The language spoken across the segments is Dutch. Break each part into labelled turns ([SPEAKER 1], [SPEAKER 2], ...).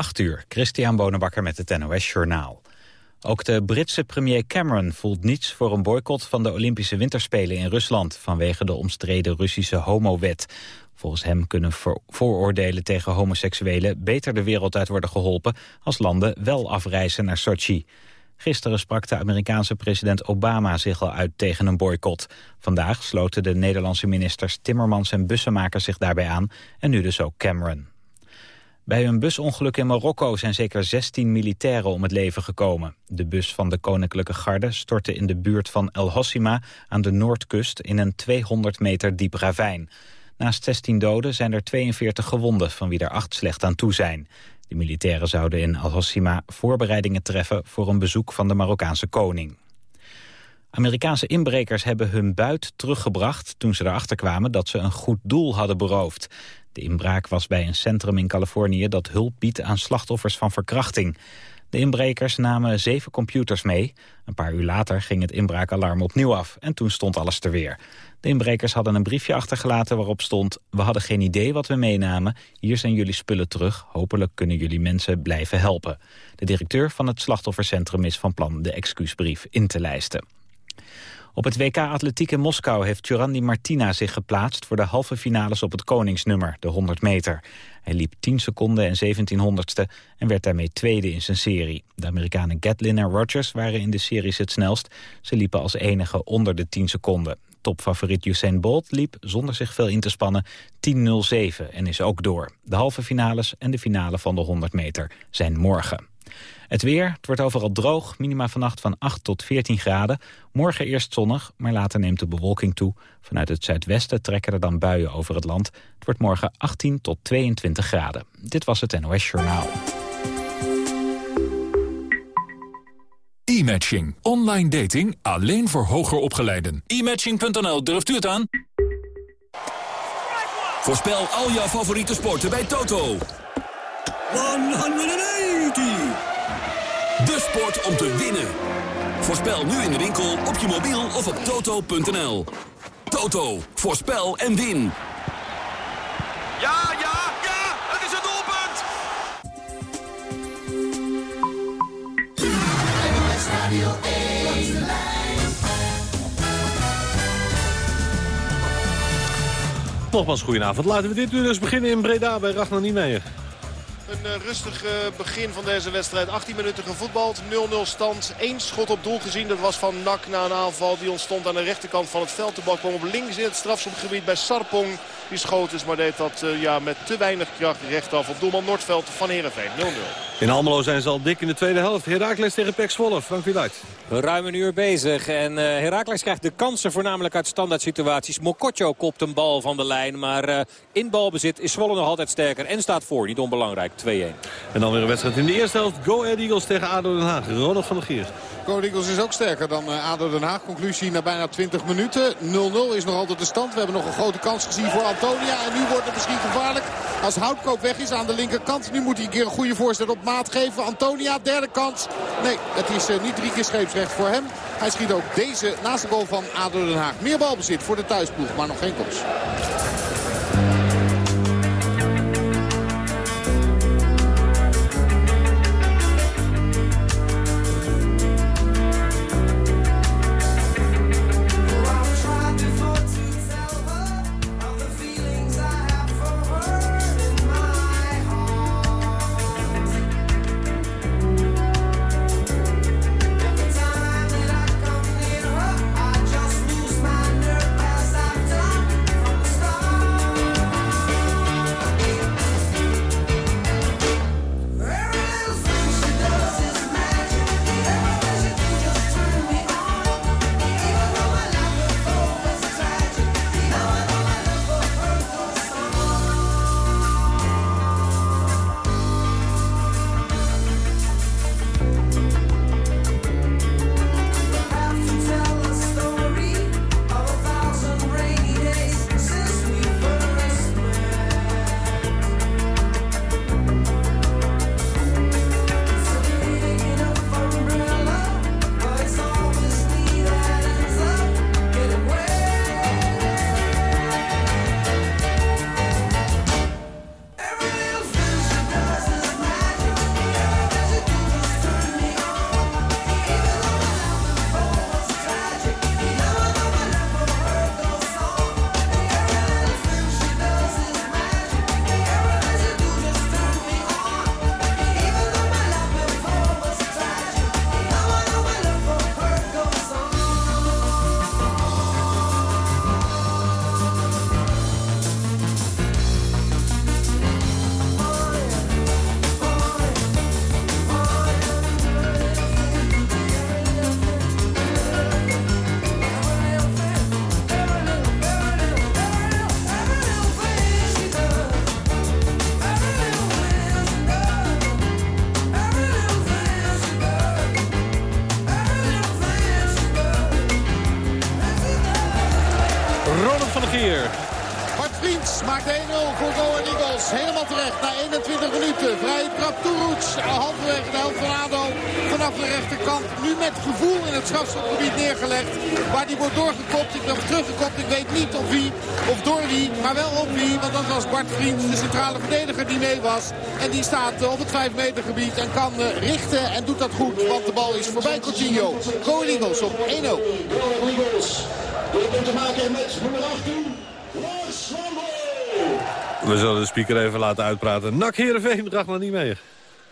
[SPEAKER 1] 8 uur, Christian Bonenbakker met het NOS Journaal. Ook de Britse premier Cameron voelt niets voor een boycott van de Olympische Winterspelen in Rusland vanwege de omstreden Russische homowet. Volgens hem kunnen vooroordelen tegen homoseksuelen beter de wereld uit worden geholpen als landen wel afreizen naar Sochi. Gisteren sprak de Amerikaanse president Obama zich al uit tegen een boycott. Vandaag sloten de Nederlandse ministers Timmermans en Bussemaker zich daarbij aan en nu dus ook Cameron. Bij een busongeluk in Marokko zijn zeker 16 militairen om het leven gekomen. De bus van de Koninklijke Garde stortte in de buurt van El Hossima aan de noordkust in een 200 meter diep ravijn. Naast 16 doden zijn er 42 gewonden, van wie er acht slecht aan toe zijn. De militairen zouden in Al Hossima voorbereidingen treffen voor een bezoek van de Marokkaanse koning. Amerikaanse inbrekers hebben hun buit teruggebracht toen ze erachter kwamen dat ze een goed doel hadden beroofd. De inbraak was bij een centrum in Californië dat hulp biedt aan slachtoffers van verkrachting. De inbrekers namen zeven computers mee. Een paar uur later ging het inbraakalarm opnieuw af en toen stond alles er weer. De inbrekers hadden een briefje achtergelaten waarop stond... we hadden geen idee wat we meenamen, hier zijn jullie spullen terug... hopelijk kunnen jullie mensen blijven helpen. De directeur van het slachtoffercentrum is van plan de excuusbrief in te lijsten. Op het WK Atletiek in Moskou heeft Jurandi Martina zich geplaatst... voor de halve finales op het koningsnummer, de 100 meter. Hij liep 10 seconden en 17 honderdste en werd daarmee tweede in zijn serie. De Amerikanen Gatlin en Rogers waren in de series het snelst. Ze liepen als enige onder de 10 seconden. Topfavoriet Usain Bolt liep, zonder zich veel in te spannen, 10.07 en is ook door. De halve finales en de finale van de 100 meter zijn morgen. Het weer, het wordt overal droog, minima vannacht van 8 tot 14 graden. Morgen eerst zonnig, maar later neemt de bewolking toe. Vanuit het zuidwesten trekken er dan buien over het land. Het wordt morgen 18 tot 22 graden. Dit was het NOS Journaal.
[SPEAKER 2] E-matching. Online dating alleen voor hoger opgeleiden.
[SPEAKER 3] E-matching.nl, durft u het aan? Voorspel al jouw favoriete sporten bij Toto. 180! De sport om te winnen. Voorspel nu in de winkel, op je mobiel of op toto.nl. Toto, voorspel en win.
[SPEAKER 4] Ja, ja, ja, het is het doelpunt!
[SPEAKER 5] Nogmaals, goedenavond. Laten we dit nu dus beginnen in Breda bij Ragnar Niemeyer.
[SPEAKER 6] Een uh, rustig uh, begin van deze wedstrijd. 18 minuten gevoetbald. 0-0 stand. Eén schot op doel gezien. Dat was van Nak na een aanval. Die ontstond aan de rechterkant van het veld. De bal kwam op links in het strafschopgebied bij Sarpong. Die schoot is, maar deed dat uh, ja, met te weinig kracht rechtaf op doelman Noordveld van Heerenveen. 0-0.
[SPEAKER 5] In Almelo zijn ze al dik in de tweede helft. Herakles tegen Pek Zwolle. Frank Wieluid.
[SPEAKER 7] Ruim een uur bezig. En uh, Herakles krijgt de kansen voornamelijk uit standaard situaties. Mokotjo kopt een bal van de lijn. Maar uh, in balbezit is Zwolle nog altijd sterker. En staat voor. Niet onbelangrijk. 2-1.
[SPEAKER 5] En dan weer een wedstrijd in de eerste helft. Go Ahead Eagles tegen ADO Den Haag. Ronald van der Gier.
[SPEAKER 8] Go Eagles is ook sterker dan uh, ADO Den Haag. Conclusie na bijna 20 minuten. 0-0 is nog altijd de stand. We hebben nog een grote kans gezien voor Antonia. En nu wordt het misschien gevaarlijk als Houtkoop weg is aan de linkerkant. Nu moet hij een keer een goede voorstel op maat geven. Antonia, derde kans. Nee, het is uh, niet drie keer scheepsrecht voor hem. Hij schiet ook deze naast de goal van ADO Den Haag. Meer balbezit voor de thuisploeg, maar nog geen kans. Rechterkant. Nu met gevoel in het strafschopgebied neergelegd. Waar die wordt doorgekopt. Ik ben teruggekopt. Ik weet niet of wie of door wie. Maar wel op wie. Want dat was Bart Vriend, de centrale verdediger die mee was. En die staat op het 5 meter gebied. En kan richten en doet dat goed. Want de bal is voorbij Coutinho. Go Eagles op 1-0.
[SPEAKER 9] te maken met nummer 18.
[SPEAKER 5] We zullen de speaker even laten uitpraten. Nak Heerenveen, Ragnar niet meer.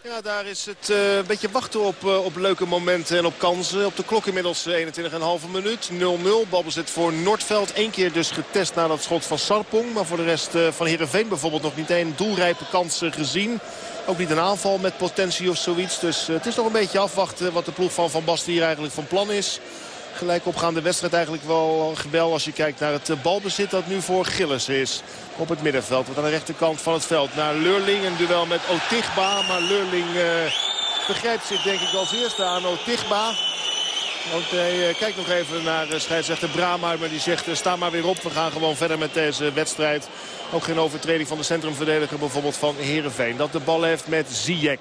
[SPEAKER 6] Ja, daar is het uh, een beetje wachten op, uh, op leuke momenten en op kansen. Op de klok inmiddels 21,5 minuut. 0-0. Balbezit voor Noordveld. Eén keer dus getest na dat schot van Sarpong. Maar voor de rest uh, van Heerenveen bijvoorbeeld nog niet één doelrijpe kans gezien. Ook niet een aanval met potentie of zoiets. Dus het is nog een beetje afwachten wat de ploeg van Van Basten hier eigenlijk van plan is gelijk opgaande wedstrijd eigenlijk wel gebel als je kijkt naar het balbezit dat nu voor Gilles is. Op het middenveld, wat aan de rechterkant van het veld. Naar Leurling, een duel met Otigba. Maar Leurling uh, begrijpt zich denk ik als eerste aan Otigba. Want hij kijkt nog even naar scheidsrechter Brama. Maar die zegt sta maar weer op. We gaan gewoon verder met deze wedstrijd. Ook geen overtreding van de centrumverdediger bijvoorbeeld van Heerenveen. Dat de bal heeft met Ziyech.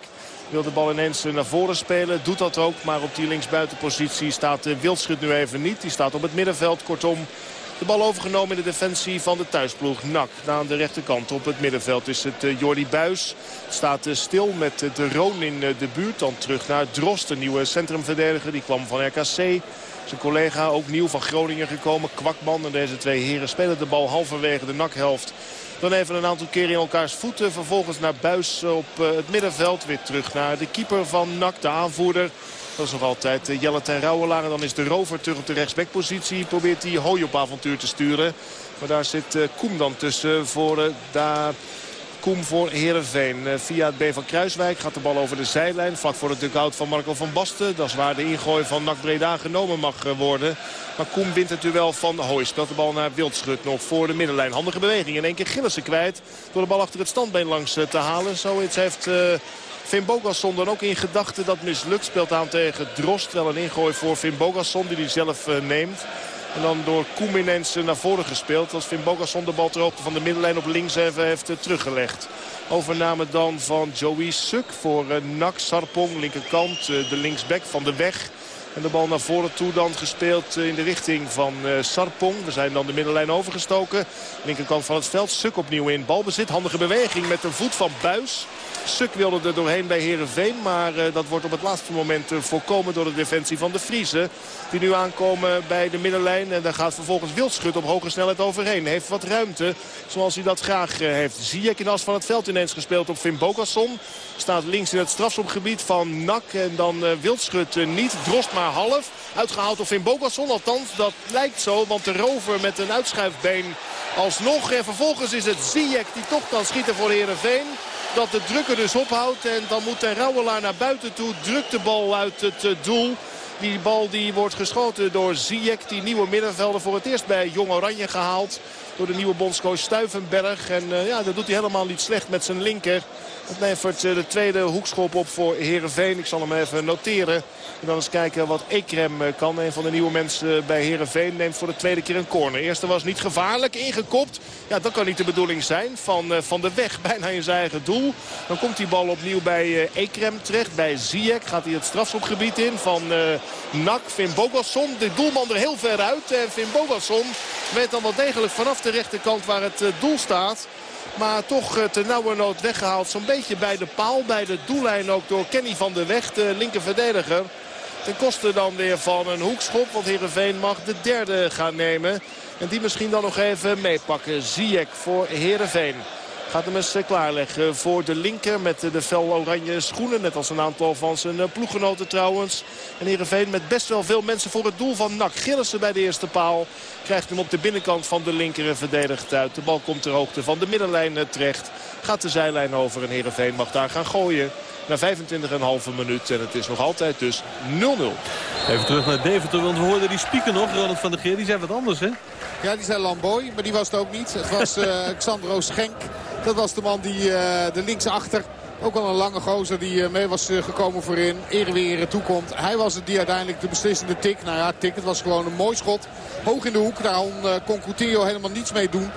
[SPEAKER 6] Wil de bal ineens naar voren spelen. Doet dat ook. Maar op die linksbuitenpositie staat Wildschut nu even niet. Die staat op het middenveld. Kortom, de bal overgenomen in de defensie van de thuisploeg. Nak aan de rechterkant op het middenveld is het Jordi Buis. Staat stil met de Roon in de buurt. Dan terug naar Drost, de nieuwe centrumverdediger. Die kwam van RKC. Zijn collega ook nieuw van Groningen gekomen. Kwakman en deze twee heren spelen de bal halverwege de nakhelft dan even een aantal keren in elkaars voeten. Vervolgens naar Buis op het middenveld. Weer terug naar de keeper van NAC, de aanvoerder. Dat is nog altijd Jelle ten Rouwelaar. En dan is de rover terug op de rechtsbackpositie. Probeert hij hooi op avontuur te sturen. Maar daar zit Koem dan tussen voor daar... Koem voor Heerenveen. Via het B van Kruiswijk gaat de bal over de zijlijn. Vlak voor het dugout van Marco van Basten. Dat is waar de ingooi van NAC Breda genomen mag worden. Maar Koem wint het duel van Hooi. Speelt de bal naar Wildschut nog voor de middenlijn. Handige beweging. In één keer Gillissen kwijt. Door de bal achter het standbeen langs te halen. Zoiets heeft... Uh, Finn Bogasson dan ook in gedachten dat mislukt. Speelt aan tegen Drost. Wel een ingooi voor Finn Bogasson die hij zelf neemt. En dan door Koem ineens naar voren gespeeld. Als Finn Bogasson de bal ter hoogte van de middenlijn op links even heeft teruggelegd. Overname dan van Joey Suk voor uh, Nak Sarpong. Linkerkant, de linksback van de weg. En de bal naar voren toe dan gespeeld in de richting van Sarpong. We zijn dan de middenlijn overgestoken. Linkerkant van het veld. Suk opnieuw in balbezit. Handige beweging met de voet van Buis. Suk wilde er doorheen bij Herenveen. Maar uh, dat wordt op het laatste moment uh, voorkomen door de defensie van de Friese. Die nu aankomen bij de middenlijn. En daar gaat vervolgens Wildschut op hoge snelheid overheen. Heeft wat ruimte zoals hij dat graag uh, heeft. Ziyech in as van het veld ineens gespeeld op Finn Bogasson. Staat links in het strafschopgebied van Nak. En dan Wildschut niet. Drost maar half. Uitgehaald op Finn Bogasson. Althans, dat lijkt zo. Want de rover met een uitschuifbeen alsnog. En vervolgens is het Ziyech die toch kan schieten voor Herenveen dat de druk er dus ophoudt. En dan moet de Rauwelaar naar buiten toe. Drukt de bal uit het eh, doel. Die bal die wordt geschoten door Ziyech. Die nieuwe middenvelder voor het eerst bij Jong Oranje gehaald. Door de nieuwe bondscoach Stuivenberg. En uh, ja, dat doet hij helemaal niet slecht met zijn linker. Het levert uh, de tweede hoekschop op voor Herenveen. Ik zal hem even noteren. En dan eens kijken wat Ekrem uh, kan. Een van de nieuwe mensen bij Herenveen neemt voor de tweede keer een corner. Eerste was niet gevaarlijk, ingekopt. Ja, dat kan niet de bedoeling zijn. Van, van de weg, bijna in zijn eigen doel. Dan komt die bal opnieuw bij Ekrem terecht. Bij Ziyech gaat hij het strafschopgebied in van Nak. Finn Bogasson, de doelman er heel ver uit. En Finn Bogasson weet dan wel degelijk vanaf de rechterkant waar het doel staat. Maar toch te nauwe nood weggehaald. Zo'n beetje bij de paal. Bij de doellijn ook door Kenny van der Weg. De linker verdediger. Ten koste dan weer van een hoekschop. Want Heerenveen mag de derde gaan nemen. En die misschien dan nog even meepakken. Ziyech voor Heerenveen. Gaat hem eens klaarleggen voor de linker met de fel oranje schoenen. Net als een aantal van zijn ploeggenoten trouwens. En Heerenveen met best wel veel mensen voor het doel van Nak. Gillissen bij de eerste paal. Krijgt hem op de binnenkant van de linker verdedigd uit. De bal komt ter hoogte van de middenlijn terecht. Gaat de zijlijn over en Heerenveen mag daar gaan gooien. Na 25,5 minuut en het is nog altijd dus 0-0.
[SPEAKER 5] Even terug naar Deventer, want we hoorden die speaker nog, Ronald van der Geer. Die zei wat anders, hè?
[SPEAKER 8] Ja, die zei Lamboy, maar die was het ook niet. Het was uh, Xandro Schenk. Dat was de man die uh, de linksachter ook al een lange gozer die mee was gekomen voorin. Eer weer toekomt. Hij was het die uiteindelijk de beslissende tik. Nou ja, tik. Het was gewoon een mooi schot. Hoog in de hoek. Daar kon Coutinho helemaal niets mee doen.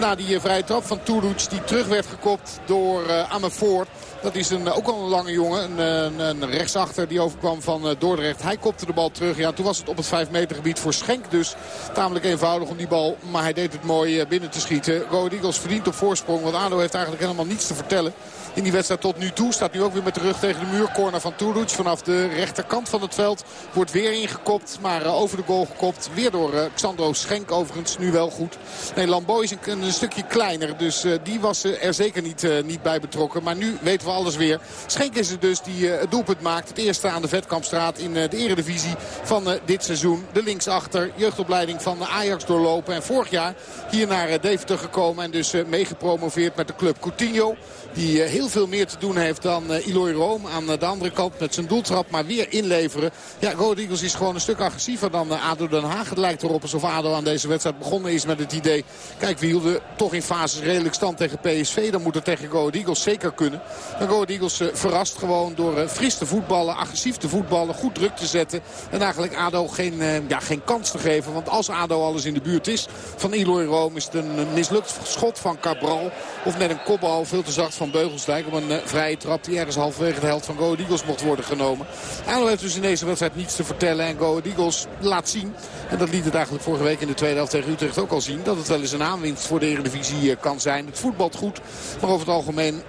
[SPEAKER 8] Na die vrije trap van Toulouse die terug werd gekopt door uh. Dat is een, ook al een lange jongen. Een, een, rechtsachter die overkwam van Dordrecht. Hij kopte de bal terug. Ja, toen was het op het 5 meter gebied voor Schenk dus. Tamelijk eenvoudig om die bal. Maar hij deed het mooi binnen te schieten. Go Eagles verdient op voorsprong. Want ADO heeft eigenlijk helemaal niets te vertellen in die wedstrijd tot nu toe. Staat nu ook weer met de rug tegen de muur. Corner van Turuc vanaf de rechterkant van het veld. Wordt weer ingekopt, maar uh, over de goal gekopt. Weer door uh, Xandro Schenk overigens. Nu wel goed. Nee, Lambeau is een, stukje kleiner. Dus uh, die was er zeker niet, niet bij betrokken. Maar nu weten we alles weer. Schenk is het dus die het doelpunt maakt. Het eerste aan de Vetkampstraat in de eredivisie van dit seizoen. De linksachter, jeugdopleiding van Ajax doorlopen. En vorig jaar hier naar Deventer gekomen. En dus meegepromoveerd met de club Coutinho. Die heel heel veel meer te doen heeft dan uh, Eloy Room aan de andere kant met zijn doeltrap. Maar weer inleveren. Ja, Rode Eagles is gewoon een stuk agressiever dan ADO Den Haag. Het lijkt erop alsof ADO aan deze wedstrijd begonnen is met het idee... kijk, we hielden toch in fases redelijk stand tegen PSV. Dan moet het tegen Rode Eagles zeker kunnen. En Rode Eagles verrast gewoon door fris te voetballen, agressief te voetballen, goed druk te zetten. En eigenlijk ADO geen, ja, geen kans te geven. Want als ADO alles in de buurt is van Eloy Room... is het een mislukt schot van Cabral. Of net een kopbal, veel te zacht van Beugelsdijk op een uh, vrije trap die ergens halverwege de helft van Go Eagles mocht worden genomen. ADO heeft dus in deze wedstrijd niets te vertellen. En Go Eagles laat zien, en dat liet het eigenlijk vorige week in de tweede helft tegen Utrecht ook al zien... dat het wel eens een aanwinst voor de Eredivisie uh, kan zijn. Het voetbalt goed, maar over het algemeen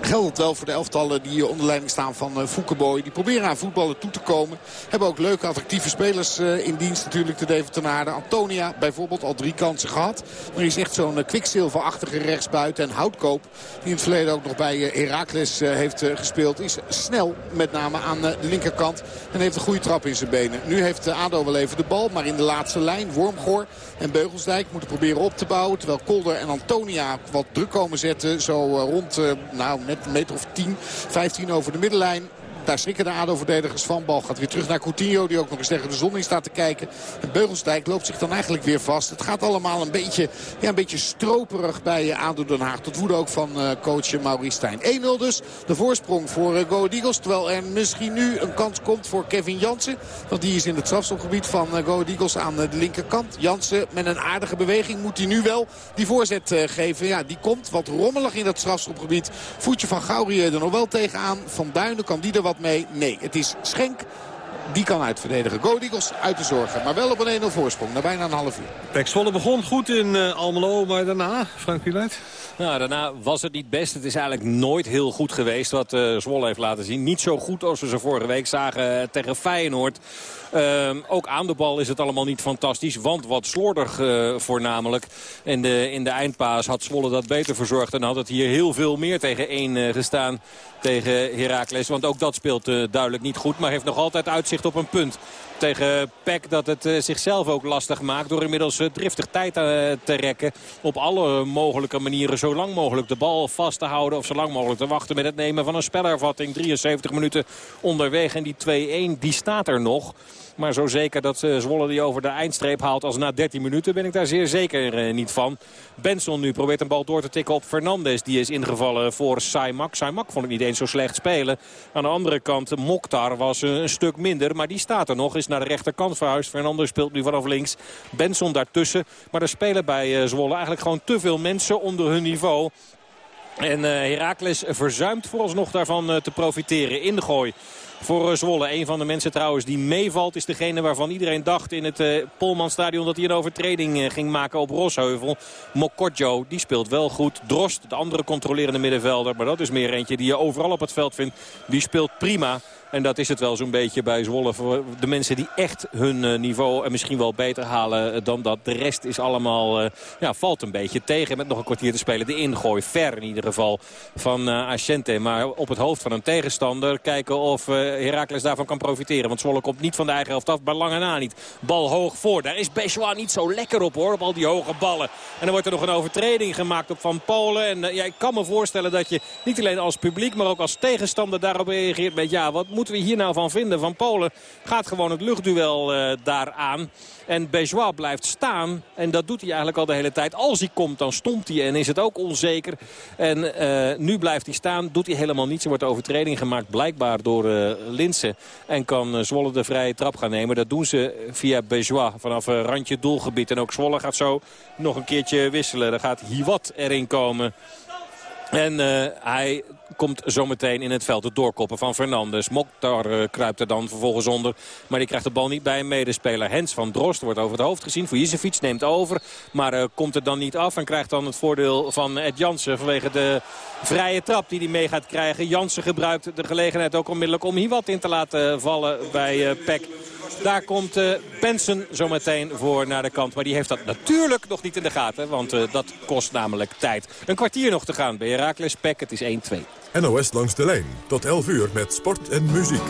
[SPEAKER 8] geldt wel voor de elftallen die onder leiding staan van uh, Die proberen aan voetballen toe te komen. Hebben ook leuke attractieve spelers uh, in dienst natuurlijk de Deventenaarden. Antonia bijvoorbeeld al drie kansen gehad. Maar is echt zo'n uh, kwikzilverachtige rechtsbuiten. En Houtkoop die in het verleden ook nog bij Heracles heeft gespeeld. Is snel met name aan de linkerkant. En heeft een goede trap in zijn benen. Nu heeft ADO wel even de bal. Maar in de laatste lijn Wormgoor en Beugelsdijk moeten proberen op te bouwen. Terwijl Kolder en Antonia wat druk komen zetten. Zo rond... nou, nou, net een meter of 10, 15 over de middenlijn. Daar schrikken de ADO-verdedigers van. Bal gaat weer terug naar Coutinho. Die ook nog eens tegen de zon in staat te kijken. En Beugelsdijk loopt zich dan eigenlijk weer vast. Het gaat allemaal een beetje, ja, een beetje stroperig bij eh, ADO Den Haag. Tot woede ook van uh, coach Maurice Stijn. 1-0 dus. De voorsprong voor uh, Go Eagles. Terwijl er misschien nu een kans komt voor Kevin Jansen. Want die is in het strafstopgebied van Go Eagles aan de linkerkant. Jansen met een aardige beweging moet hij nu wel die voorzet geven. Ja, die komt wat rommelig in dat strafstopgebied. Voetje van Gaurië er nog wel tegenaan. Van Duinen kan die er wat mee? Nee, het is Schenk. Die kan uitverdedigen. Go Eagles uit de zorgen. Maar wel op een 1-0 voorsprong. Na bijna een half uur.
[SPEAKER 5] Pek Zwolle begon goed in uh, Almelo. Maar daarna, Frank Wieland?
[SPEAKER 7] Nou, daarna was het niet best. Het is eigenlijk nooit heel goed geweest wat uh, Zwolle heeft laten zien. Niet zo goed als we ze vorige week zagen eh, tegen Feyenoord. Uh, ook aan de bal is het allemaal niet fantastisch. Want wat slordig uh, voornamelijk. In de, in de eindpaas had Zwolle dat beter verzorgd. En had het hier heel veel meer tegen één uh, gestaan tegen Heracles. Want ook dat speelt uh, duidelijk niet goed. Maar heeft nog altijd uitzicht op een punt tegen Peck dat het zichzelf ook lastig maakt. Door inmiddels driftig tijd te rekken. Op alle mogelijke manieren zo lang mogelijk de bal vast te houden. Of zo lang mogelijk te wachten met het nemen van een spelervatting. 73 minuten onderweg en die 2-1 die staat er nog. Maar zo zeker dat uh, Zwolle die over de eindstreep haalt als na 13 minuten ben ik daar zeer zeker uh, niet van. Benson nu probeert een bal door te tikken op Fernandes. Die is ingevallen voor Saimak. Saimak vond ik niet eens zo slecht spelen. Aan de andere kant Mokhtar was uh, een stuk minder. Maar die staat er nog. Is naar de rechterkant verhuisd. Fernandes speelt nu vanaf links. Benson daartussen. Maar er spelen bij Zwolle eigenlijk gewoon te veel mensen onder hun niveau. En Heracles verzuimt vooralsnog daarvan te profiteren. In de gooi voor eh, Zwolle. Een van de mensen trouwens die meevalt is degene waarvan iedereen dacht in het uh, Polmanstadion dat hij een overtreding uh, ging maken op Rosheuvel. Mokotjo, die speelt wel goed. Drost, de andere controlerende middenvelder, maar dat is meer eentje die je overal op het veld vindt. Die speelt prima. En dat is het wel zo'n beetje bij Zwolle. Voor de mensen die echt hun eh, niveau en misschien wel beter halen eh, dan dat. De rest is allemaal, uh, ja, valt een beetje tegen met nog een kwartier te spelen. De ingooi, ver in ieder geval, van uh, Ascente. Maar op het hoofd van een tegenstander kijken of uh, Heracles daarvan kan profiteren. Want Zwolle komt niet van de eigen helft af, bij lange na niet. Bal hoog voor. Daar is Bejois niet zo lekker op hoor, op al die hoge ballen. En dan wordt er nog een overtreding gemaakt op Van Polen. En ja, ik kan me voorstellen dat je niet alleen als publiek, maar ook als tegenstander daarop reageert met ja, wat moeten we hier nou van vinden? Van Polen gaat gewoon het luchtduel uh, daar aan. En Bejois blijft staan. En dat doet hij eigenlijk al de hele tijd. Als hij komt, dan stomt hij en is het ook onzeker. En uh, nu blijft hij staan. Doet hij helemaal niets. Er wordt overtreding gemaakt blijkbaar door uh, Linsen. En kan Zwolle de vrije trap gaan nemen. Dat doen ze via Bejois vanaf randje doelgebied. En ook Zwolle gaat zo nog een keertje wisselen. Dan gaat Hiwat erin komen. En hij komt zometeen in het veld het doorkoppen van Fernandes. Mokhtar uh, kruipt er dan vervolgens onder. Maar die krijgt de bal niet bij een medespeler. Hens van Drost wordt over het hoofd gezien. Vujicevic neemt over. Maar uh, komt er dan niet af. En krijgt dan het voordeel van Ed Jansen vanwege de vrije trap die hij mee gaat krijgen. Jansen gebruikt de gelegenheid ook onmiddellijk om hier wat in te laten vallen bij uh, Peck. Daar komt Benson zometeen voor naar de kant. Maar die heeft dat natuurlijk nog niet in de gaten. Want uh, dat kost namelijk tijd. Een kwartier nog te gaan bij Herakles Peck. Het is 1-2.
[SPEAKER 10] NOS langs de lijn. Tot 11 uur met sport en muziek.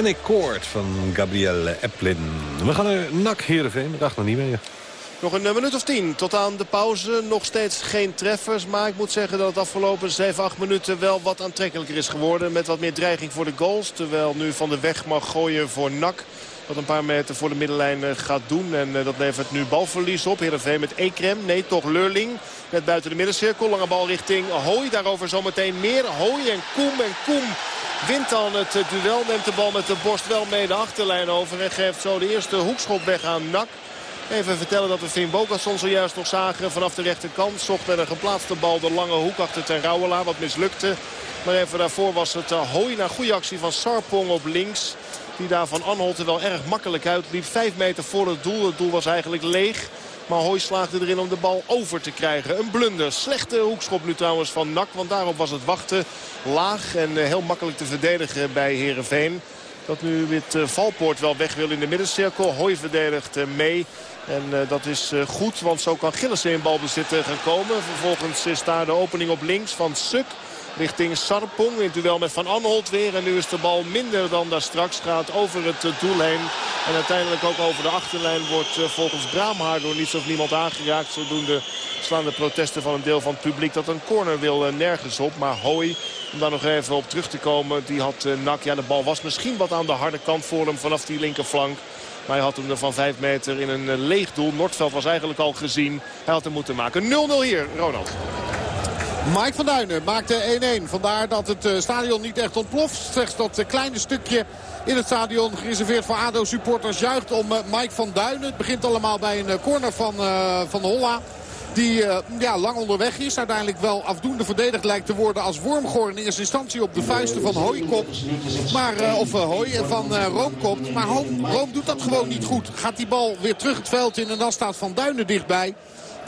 [SPEAKER 5] Panic Court van Gabrielle Eplin. We gaan naar NAC Heerenveen. Dacht nog niet meer.
[SPEAKER 6] Nog een minuut of tien tot aan de pauze. Nog steeds geen treffers. Maar ik moet zeggen dat het afgelopen 7, 8 minuten wel wat aantrekkelijker is geworden. Met wat meer dreiging voor de goals. Terwijl nu Van de Weg mag gooien voor NAC. Wat een paar meter voor de middenlijn eh, gaat doen. En eh, dat levert nu balverlies op. Heerenveen met Ekrem. Nee, toch Lurling. Net buiten de middencirkel. Lange bal richting Hooi. Daarover zometeen meer. Hooi en Koem. En Koem wint dan het eh, duel. Neemt de bal met de borst wel mee de achterlijn over. En geeft zo de eerste hoekschop weg aan Nak. Even vertellen dat we Finn Bokasson zojuist nog zagen vanaf de rechterkant. Zocht met een geplaatste bal de lange hoek achter ten Rauwela. Wat mislukte. Maar even daarvoor was het uh, Hooi na goede actie van Sarpong op links. Die daar van Anholt wel erg makkelijk uitliep. Vijf meter voor het doel. Het doel was eigenlijk leeg. Maar Hooi slaagde erin om de bal over te krijgen. Een blunder. Slechte hoekschop nu trouwens van Nak. Want daarop was het wachten laag en uh, heel makkelijk te verdedigen bij Herenveen. Dat nu Wit uh, Valpoort wel weg wil in de middencirkel. Hooi verdedigt uh, mee. En dat is goed, want zo kan Gillissen in balbezit gaan komen. Vervolgens is daar de opening op links van Suk richting Sarpong. In duel met Van Anholt weer. En nu is de bal minder dan daar straks. Gaat over het doel heen. En uiteindelijk ook over de achterlijn wordt volgens Braamhaar door niets of niemand aangeraakt. Zodoende slaan de protesten van een deel van het publiek dat een corner wil nergens op. Maar Hooi om daar nog even op terug te komen. Die had uh, Nak. Ja, de bal was misschien wat aan de harde kant voor hem vanaf die linkerflank. Maar hij had hem er van 5 meter in een leeg doel. Noordveld was eigenlijk al gezien. Hij had hem moeten maken. 0-0 hier, Ronald.
[SPEAKER 8] Mike van Duinen maakte 1-1. Vandaar dat het uh, stadion niet echt ontploft. Slechts dat kleine stukje in het stadion gereserveerd voor ADO-supporters juicht om Mike van Duinen. Het begint allemaal bij een corner van, van Holla. Die ja, lang onderweg is. Uiteindelijk wel afdoende verdedigd lijkt te worden als Wormgoor in eerste instantie op de vuisten van Hooi kopt. Maar, of uh, Hooi van Room kopt. Maar Room, Room doet dat gewoon niet goed. Gaat die bal weer terug het veld in en dan staat Van Duinen dichtbij.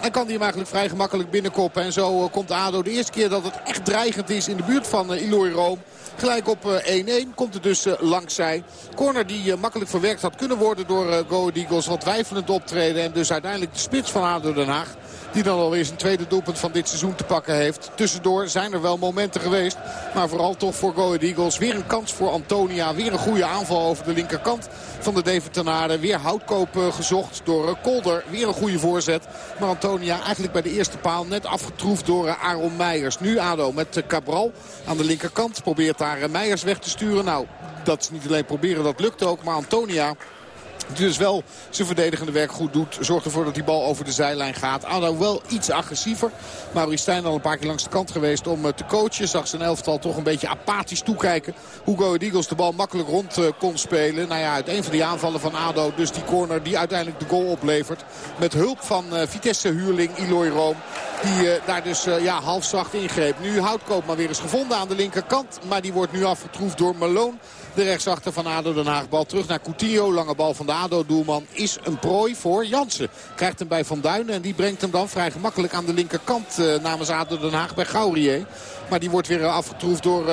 [SPEAKER 8] En kan die hem eigenlijk vrij gemakkelijk binnenkoppen. En zo komt ADO de eerste keer dat het echt dreigend is in de buurt van Eloy Room. Gelijk op 1-1 komt het dus langs zij. Corner die makkelijk verwerkt had kunnen worden door Go Eagles. Wat wijfelend optreden. En dus uiteindelijk de spits van ADO Den Haag. Die dan alweer zijn tweede doelpunt van dit seizoen te pakken heeft. Tussendoor zijn er wel momenten geweest. Maar vooral toch voor Go Eagles. Weer een kans voor Antonia. Weer een goede aanval over de linkerkant van de Deventenaren. Weer houtkoop gezocht door Kolder. Weer een goede voorzet. Maar Antonia eigenlijk bij de eerste paal net afgetroefd door Aaron Meijers. Nu ADO met Cabral aan de linkerkant. Probeert daar Meijers weg te sturen. Nou, dat is niet alleen proberen, dat lukt ook. Maar Antonia die dus wel zijn verdedigende werk goed doet. Zorgt ervoor dat die bal over de zijlijn gaat. Ado wel iets agressiever. Maurice Stijn al een paar keer langs de kant geweest om te coachen. Zag zijn elftal toch een beetje apathisch toekijken. Hoe Go Eagles de bal makkelijk rond kon spelen. Nou ja, uit een van die aanvallen van Ado. Dus die corner die uiteindelijk de goal oplevert. Met hulp van Vitesse-huurling Eloy Room. Die daar dus ja, half zacht ingreep. Nu Houtkoop maar weer eens gevonden aan de linkerkant. Maar die wordt nu afgetroefd door Malone. De rechtsachter van ADO Den Haag. Bal terug naar Coutinho. Lange bal van de ADO-doelman is een prooi voor Jansen. Krijgt hem bij Van Duinen. En die brengt hem dan vrij gemakkelijk aan de linkerkant uh, namens ADO Den Haag bij Gaurier. Maar die wordt weer afgetroefd door...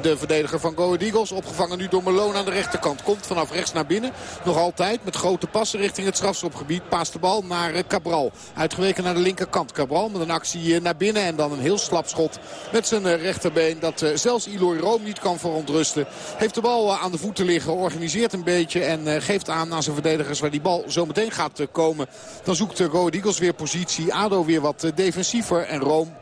[SPEAKER 8] De verdediger van Go Eagles. Opgevangen nu door Malone aan de rechterkant. Komt vanaf rechts naar binnen. Nog altijd met grote passen richting het strafschopgebied. Paast de bal naar Cabral. Uitgeweken naar de linkerkant. Cabral met een actie naar binnen. En dan een heel slap schot met zijn rechterbeen. Dat zelfs Eloy Room niet kan verontrusten. Heeft de bal aan de voeten liggen. Organiseert een beetje. En geeft aan aan zijn verdedigers waar die bal zo meteen gaat komen. Dan zoekt Go Eagles weer positie. ADO weer wat defensiever. En Room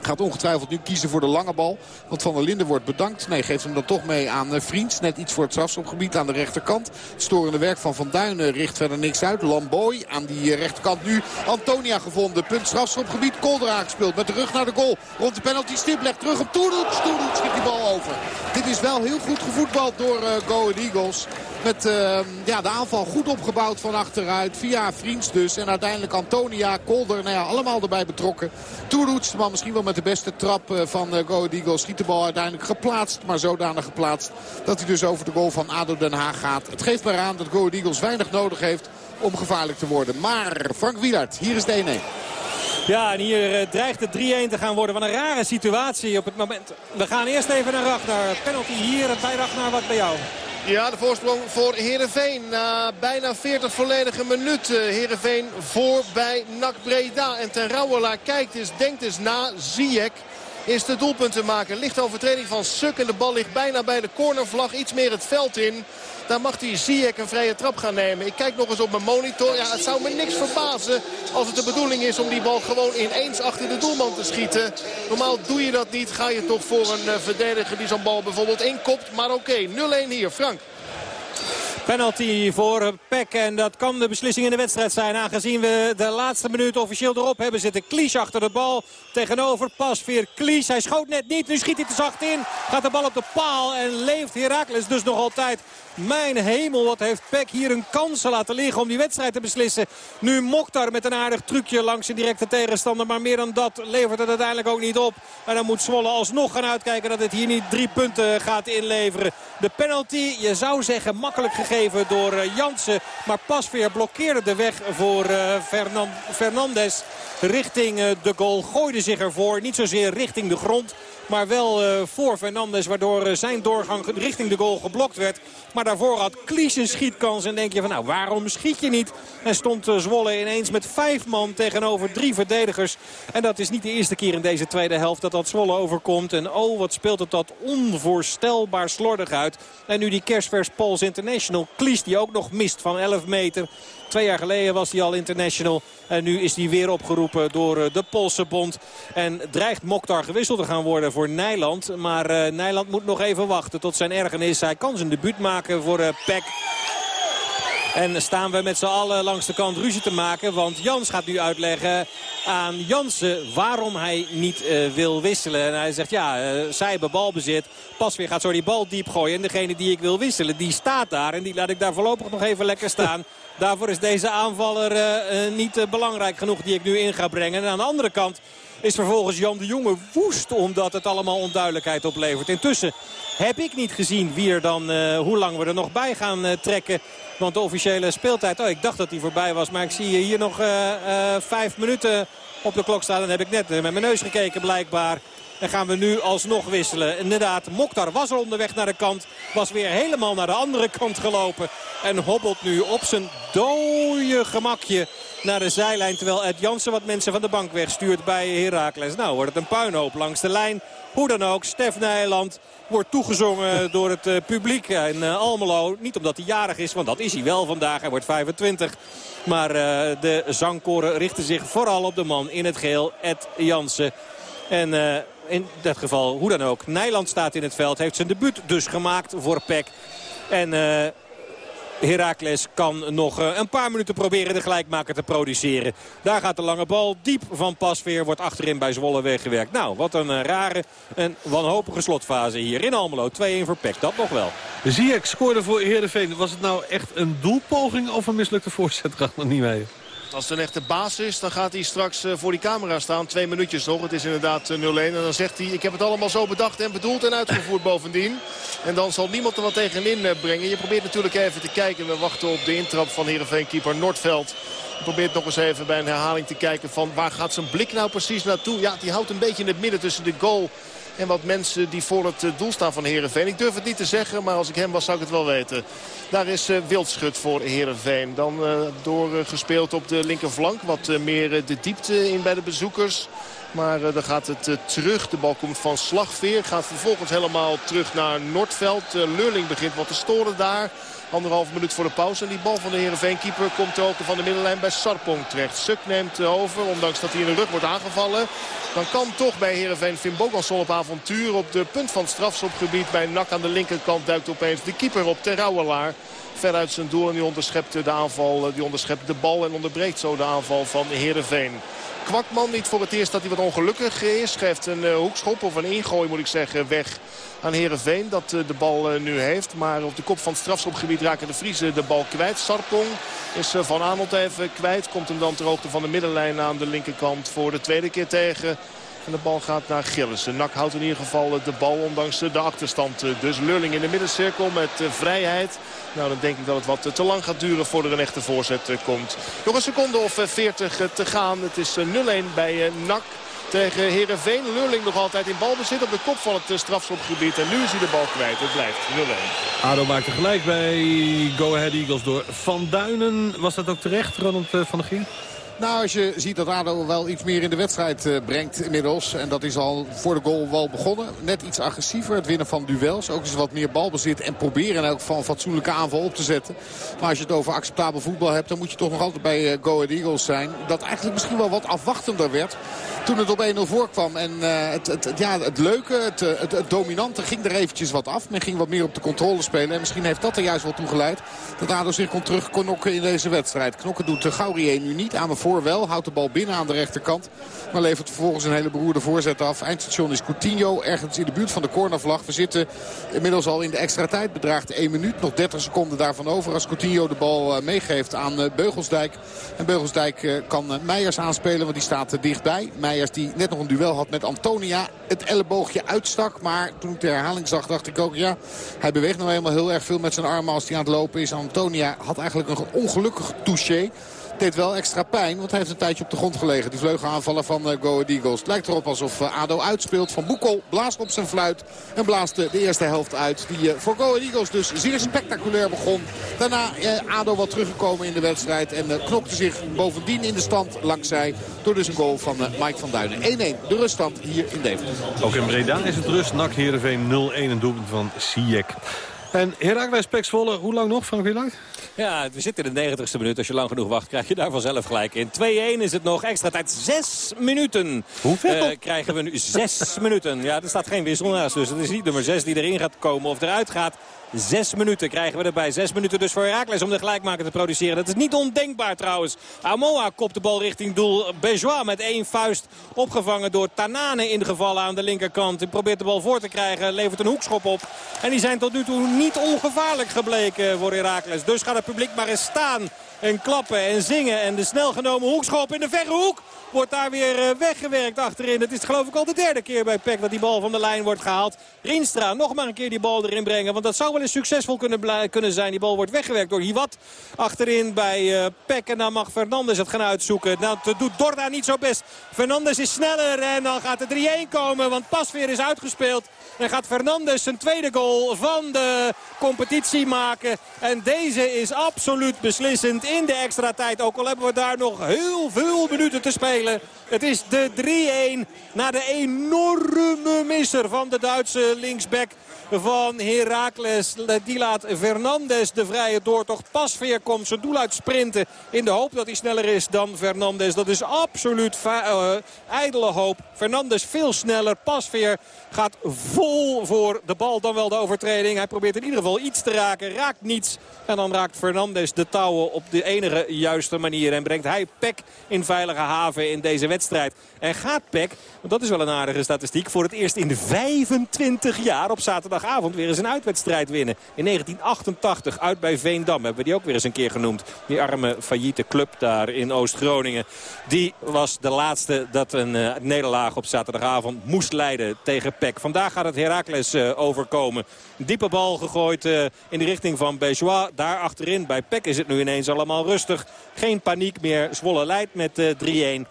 [SPEAKER 8] Gaat ongetwijfeld nu kiezen voor de lange bal. Want Van der Linden wordt bedankt. Nee, geeft hem dan toch mee aan Vriends. Net iets voor het strafschopgebied aan de rechterkant. Storende werk van Van Duinen richt verder niks uit. Lamboy aan die rechterkant nu. Antonia gevonden. Punt strafschopgebied. Kolder gespeeld met de rug naar de goal. Rond de penalty stip legt terug op Toedoets. Toedoets schiet die bal over. Dit is wel heel goed gevoetbald door uh, Go Eagles. Met uh, ja, de aanval goed opgebouwd van achteruit. Via Vriends dus. En uiteindelijk Antonia, Kolder. Nou ja, allemaal erbij betrokken. Man misschien wel met de beste trap van uh, Go Eagles. Schiet de bal uiteindelijk geplaatst. Maar zodanig geplaatst dat hij dus over de goal van ADO Den Haag gaat. Het geeft maar aan dat Go Eagles weinig nodig heeft om gevaarlijk te worden. Maar Frank Wielard, hier is de 1-1.
[SPEAKER 7] Ja, en hier uh, dreigt het 3-1 te gaan worden. Wat een rare situatie op het moment. We gaan eerst even naar Ragnar. Penalty hier bij Ragnar, wat bij jou?
[SPEAKER 6] Ja, de voorsprong voor Heerenveen. Na bijna 40 volledige minuten. Heerenveen voor bij NAC Breda. En ten Rauwela kijkt eens, denkt eens na. Ziyech is de doelpuntenmaker. Licht overtreding van Suk en de bal ligt bijna bij de cornervlag. Iets meer het veld in. Daar mag hij Ziyech een vrije trap gaan nemen. Ik kijk nog eens op mijn monitor. Ja, het zou me niks verbazen als het de bedoeling is om die bal gewoon ineens achter de doelman te schieten. Normaal doe je dat niet. Ga je toch voor een verdediger die zo'n bal bijvoorbeeld inkopt. Maar oké, okay, 0-1 hier. Frank.
[SPEAKER 7] Penalty voor Peck en dat kan de beslissing in de wedstrijd zijn. Aangezien we de laatste minuut officieel erop hebben zitten. Klies achter de bal tegenover Pasveer. Klies, hij schoot net niet. Nu schiet hij te zacht in. Gaat de bal op de paal en leeft Herakles dus nog altijd. Mijn hemel, wat heeft Peck hier een kans laten liggen om die wedstrijd te beslissen. Nu Mokhtar met een aardig trucje langs een directe tegenstander. Maar meer dan dat levert het uiteindelijk ook niet op. En dan moet Zwolle alsnog gaan uitkijken dat het hier niet drie punten gaat inleveren. De penalty, je zou zeggen makkelijk gegeven door eh, Jansen. Maar Pasveer blokkeerde de weg voor uh, Fernandes richting uh, de goal. Gooide zich ervoor, niet zozeer richting de grond. Maar wel uh, voor Fernandes, waardoor uh, zijn doorgang richting de goal geblokt werd. Maar daarvoor had Klies een schietkans. En denk je van nou, waarom schiet je niet? En stond uh, Zwolle ineens met vijf man tegenover drie verdedigers. En dat is niet de eerste keer in deze tweede helft dat dat Zwolle overkomt. En oh, wat speelt het dat onvoorstelbaar slordig uit. En nu die kerstvers Pols International. Klies die ook nog mist van 11 meter. Twee jaar geleden was hij al international. En nu is hij weer opgeroepen door de Poolse bond. En dreigt Mokhtar gewisseld te gaan worden voor Nijland. Maar uh, Nijland moet nog even wachten tot zijn ergernis. Hij kan zijn debuut maken voor uh, Peck. En staan we met z'n allen langs de kant ruzie te maken. Want Jans gaat nu uitleggen aan Jansen waarom hij niet uh, wil wisselen. En hij zegt ja, uh, zij hebben balbezit. Pas weer gaat zo die bal diep gooien. En degene die ik wil wisselen, die staat daar. En die laat ik daar voorlopig nog even lekker staan. Daarvoor is deze aanvaller uh, niet belangrijk genoeg die ik nu in ga brengen. En aan de andere kant is vervolgens Jan de Jonge woest omdat het allemaal onduidelijkheid oplevert. Intussen heb ik niet gezien wie er dan, uh, hoe lang we er nog bij gaan uh, trekken. Want de officiële speeltijd, oh ik dacht dat die voorbij was. Maar ik zie hier nog uh, vijf minuten op de klok staan. Dan heb ik net met mijn neus gekeken blijkbaar. En gaan we nu alsnog wisselen. Inderdaad, Mokhtar was er onderweg naar de kant. Was weer helemaal naar de andere kant gelopen. En hobbelt nu op zijn dode gemakje naar de zijlijn. Terwijl Ed Jansen wat mensen van de bank wegstuurt bij Heracles. Nou wordt het een puinhoop langs de lijn. Hoe dan ook, Stef Nijland wordt toegezongen door het uh, publiek in uh, Almelo. Niet omdat hij jarig is, want dat is hij wel vandaag. Hij wordt 25. Maar uh, de zangkoren richten zich vooral op de man in het geel, Ed Jansen. En in dat geval, hoe dan ook, Nijland staat in het veld. Heeft zijn debuut dus gemaakt voor Peck. En uh, Heracles kan nog uh, een paar minuten proberen de gelijkmaker te produceren. Daar gaat de lange bal diep van Pasveer. Wordt achterin bij Zwolle weggewerkt. Nou, wat een uh, rare en wanhopige slotfase hier in Almelo. 2-1 voor Peck, dat nog wel.
[SPEAKER 5] Ziyech scoorde voor Heerenveen. Was het nou echt een doelpoging of een mislukte voorzet? Gaat nog niet mee.
[SPEAKER 6] Als het een echte baas is, dan gaat hij straks voor die camera staan. Twee minuutjes nog. Het is inderdaad 0-1. En dan zegt hij, ik heb het allemaal zo bedacht en bedoeld en uitgevoerd bovendien. En dan zal niemand er wat tegenin brengen. Je probeert natuurlijk even te kijken. We wachten op de intrap van Heerenveen-keeper Noordveld. Je probeert nog eens even bij een herhaling te kijken van waar gaat zijn blik nou precies naartoe. Ja, die houdt een beetje in het midden tussen de goal en wat mensen die voor het doel staan van Heerenveen. Ik durf het niet te zeggen, maar als ik hem was zou ik het wel weten. Daar is uh, Wildschut voor Heerenveen. Dan uh, doorgespeeld uh, op de linkerflank. Wat meer de diepte in bij de bezoekers. Maar dan gaat het terug. De bal komt van Slagveer. Gaat vervolgens helemaal terug naar Noordveld. Leurling begint wat te storen daar. Anderhalf minuut voor de pauze. En die bal van de Heerenveen-keeper komt ook van de middenlijn bij Sarpong terecht. Suk neemt over, ondanks dat hij in de rug wordt aangevallen. Dan kan toch bij Heerenveen Finn Bogason op avontuur. Op de punt van het strafschopgebied bij Nak aan de linkerkant duikt opeens de keeper op Terrouwelaar. Ver uit zijn doel en die onderschept de aanval, die onderschept de bal en onderbreekt zo de aanval van Heerenveen. Kwakman niet voor het eerst dat hij wat ongelukkig is. Geeft een uh, hoekschop of een ingooi moet ik zeggen weg aan Heerenveen. Dat uh, de bal nu heeft. Maar op de kop van het strafschopgebied raken de Vriezen de bal kwijt. Sarpong is Van Aanholt even kwijt. Komt hem dan ter hoogte van de middenlijn aan de linkerkant voor de tweede keer tegen. En de bal gaat naar Gillissen. Nak houdt in ieder geval de bal ondanks de achterstand. Dus Lurling in de middencirkel met vrijheid. Nou, dan denk ik dat het wat te lang gaat duren voordat er een echte voorzet komt. Nog een seconde of 40 te gaan. Het is 0-1 bij NAC tegen Herenveen. Lurling nog altijd in balbezit op de kop van het strafschopgebied. En nu is hij de bal kwijt. Het blijft 0-1.
[SPEAKER 5] ADO maakte gelijk bij Go Ahead Eagles door Van Duinen. Was dat ook terecht, Ronald van der Gier?
[SPEAKER 8] Nou, als je ziet dat ADO wel iets meer in de wedstrijd uh, brengt inmiddels. En dat is al voor de goal wel begonnen. Net iets agressiever, het winnen van duels. Ook eens wat meer balbezit en proberen in elk geval fatsoenlijke aanval op te zetten. Maar als je het over acceptabel voetbal hebt, dan moet je toch nog altijd bij uh, Go Ahead Eagles zijn. Dat eigenlijk misschien wel wat afwachtender werd toen het op 1-0 voorkwam. En uh, het, het, ja, het leuke, het, het, dominante ging er eventjes wat af. Men ging wat meer op de controle spelen. En misschien heeft dat er juist wel toe geleid dat ADO zich kon terugknokken in deze wedstrijd. Knokken doet de Gaurier nu niet. Aan me voor wel. Houdt de bal binnen aan de rechterkant. Maar levert vervolgens een hele beroerde voorzet af. Eindstation is Coutinho. Ergens in de buurt van de cornervlag. We zitten inmiddels al in de extra tijd. Bedraagt 1 minuut. Nog 30 seconden daarvan over. Als Coutinho de bal meegeeft aan Beugelsdijk. En Beugelsdijk kan Meijers aanspelen. Want die staat dichtbij. Meijers die net nog een duel had met Antonia. Het elleboogje uitstak. Maar toen ik de herhaling zag dacht ik ook ja. Hij beweegt nou helemaal heel erg veel met zijn armen als hij aan het lopen is. Antonia had eigenlijk een ongelukkig touché deed wel extra pijn, want hij heeft een tijdje op de grond gelegen. Die vleugelaanvaller van uh, Go Ahead Eagles. Het lijkt erop alsof uh, ADO uitspeelt. Van Boekel blaast op zijn fluit en blaast de, de eerste helft uit. Die voor Go Eagles dus zeer spectaculair begon. Daarna ADO wat teruggekomen in de wedstrijd en knokte zich bovendien in de stand langzij. Door dus een goal van Mike van Duinen. 1-1 de ruststand hier in Deventer.
[SPEAKER 5] Ook in Breda is het rust. NAC Heerenveen 0-1 een doelpunt van Sijek. En Herakles Pek Zwolle, hoe lang nog, Frank Wieland?
[SPEAKER 7] Ja, we zitten in de 90ste minuut. Als je lang genoeg wacht, krijg je daar vanzelf gelijk in. 2-1 is het nog. Extra tijd. Zes minuten.
[SPEAKER 5] Hoeveel? Uh,
[SPEAKER 7] krijgen we nu. Zes minuten. Ja, er staat geen wissel naast. Dus het is niet nummer 6 die erin gaat komen of eruit gaat. Zes minuten krijgen we erbij. Zes minuten dus voor Herakles om de gelijkmaker te produceren. Dat is niet ondenkbaar trouwens. Amoa kopt de bal richting doel. Bejois met één vuist opgevangen door Tanane ingevallen aan de linkerkant. Hij probeert de bal voor te krijgen. Levert een hoekschop op. En die zijn tot nu toe niet ongevaarlijk gebleken voor Herakles. Dus gaat het publiek maar eens staan en klappen en zingen. En de snel genomen hoekschop in de verre hoek wordt daar weer eh, weggewerkt achterin. Het is geloof ik al de derde keer bij Peck dat die bal van de lijn wordt gehaald. Rienstra nog maar een keer die bal erin brengen. Want dat zou wel eens succesvol kunnen, kunnen zijn. Die bal wordt weggewerkt door Hiwat achterin bij uh, Peck. En dan mag Fernandes het gaan uitzoeken. Nou, dat doet Dorda niet zo best. Fernandes is sneller en dan gaat de 3-1 komen. Want Pasveer is uitgespeeld. En gaat Fernandes zijn tweede goal van de competitie maken. En deze is absoluut beslissend in de extra tijd. Ook al hebben we daar nog heel veel minuten te spelen. Het is de 3-1 na de enorme misser van de Duitse linksback van Heracles. Die laat Fernandes de vrije doortocht. Pasveer komt zijn doel uit sprinten in de hoop dat hij sneller is dan Fernandes. Dat is absoluut uh, ijdele hoop. Fernandes veel sneller. Pasveer gaat vol voor de bal dan wel de overtreding. Hij probeert in ieder geval iets te raken. Raakt niets. En dan raakt Fernandes de touwen op de enige juiste manier. En brengt hij Peck in veilige haven in deze wedstrijd. En gaat Peck, want dat is wel een aardige statistiek... voor het eerst in 25 jaar op zaterdagavond weer eens een uitwedstrijd winnen. In 1988 uit bij Veendam hebben we die ook weer eens een keer genoemd. Die arme failliete club daar in Oost-Groningen. Die was de laatste dat een uh, nederlaag op zaterdagavond moest leiden tegen Peck. Vandaag gaat het Heracles uh, overkomen. Diepe bal gegooid uh, in de richting van Bejois. Daar achterin bij Peck is het nu ineens allemaal rustig. Geen paniek meer. Zwolle leidt met 3-1.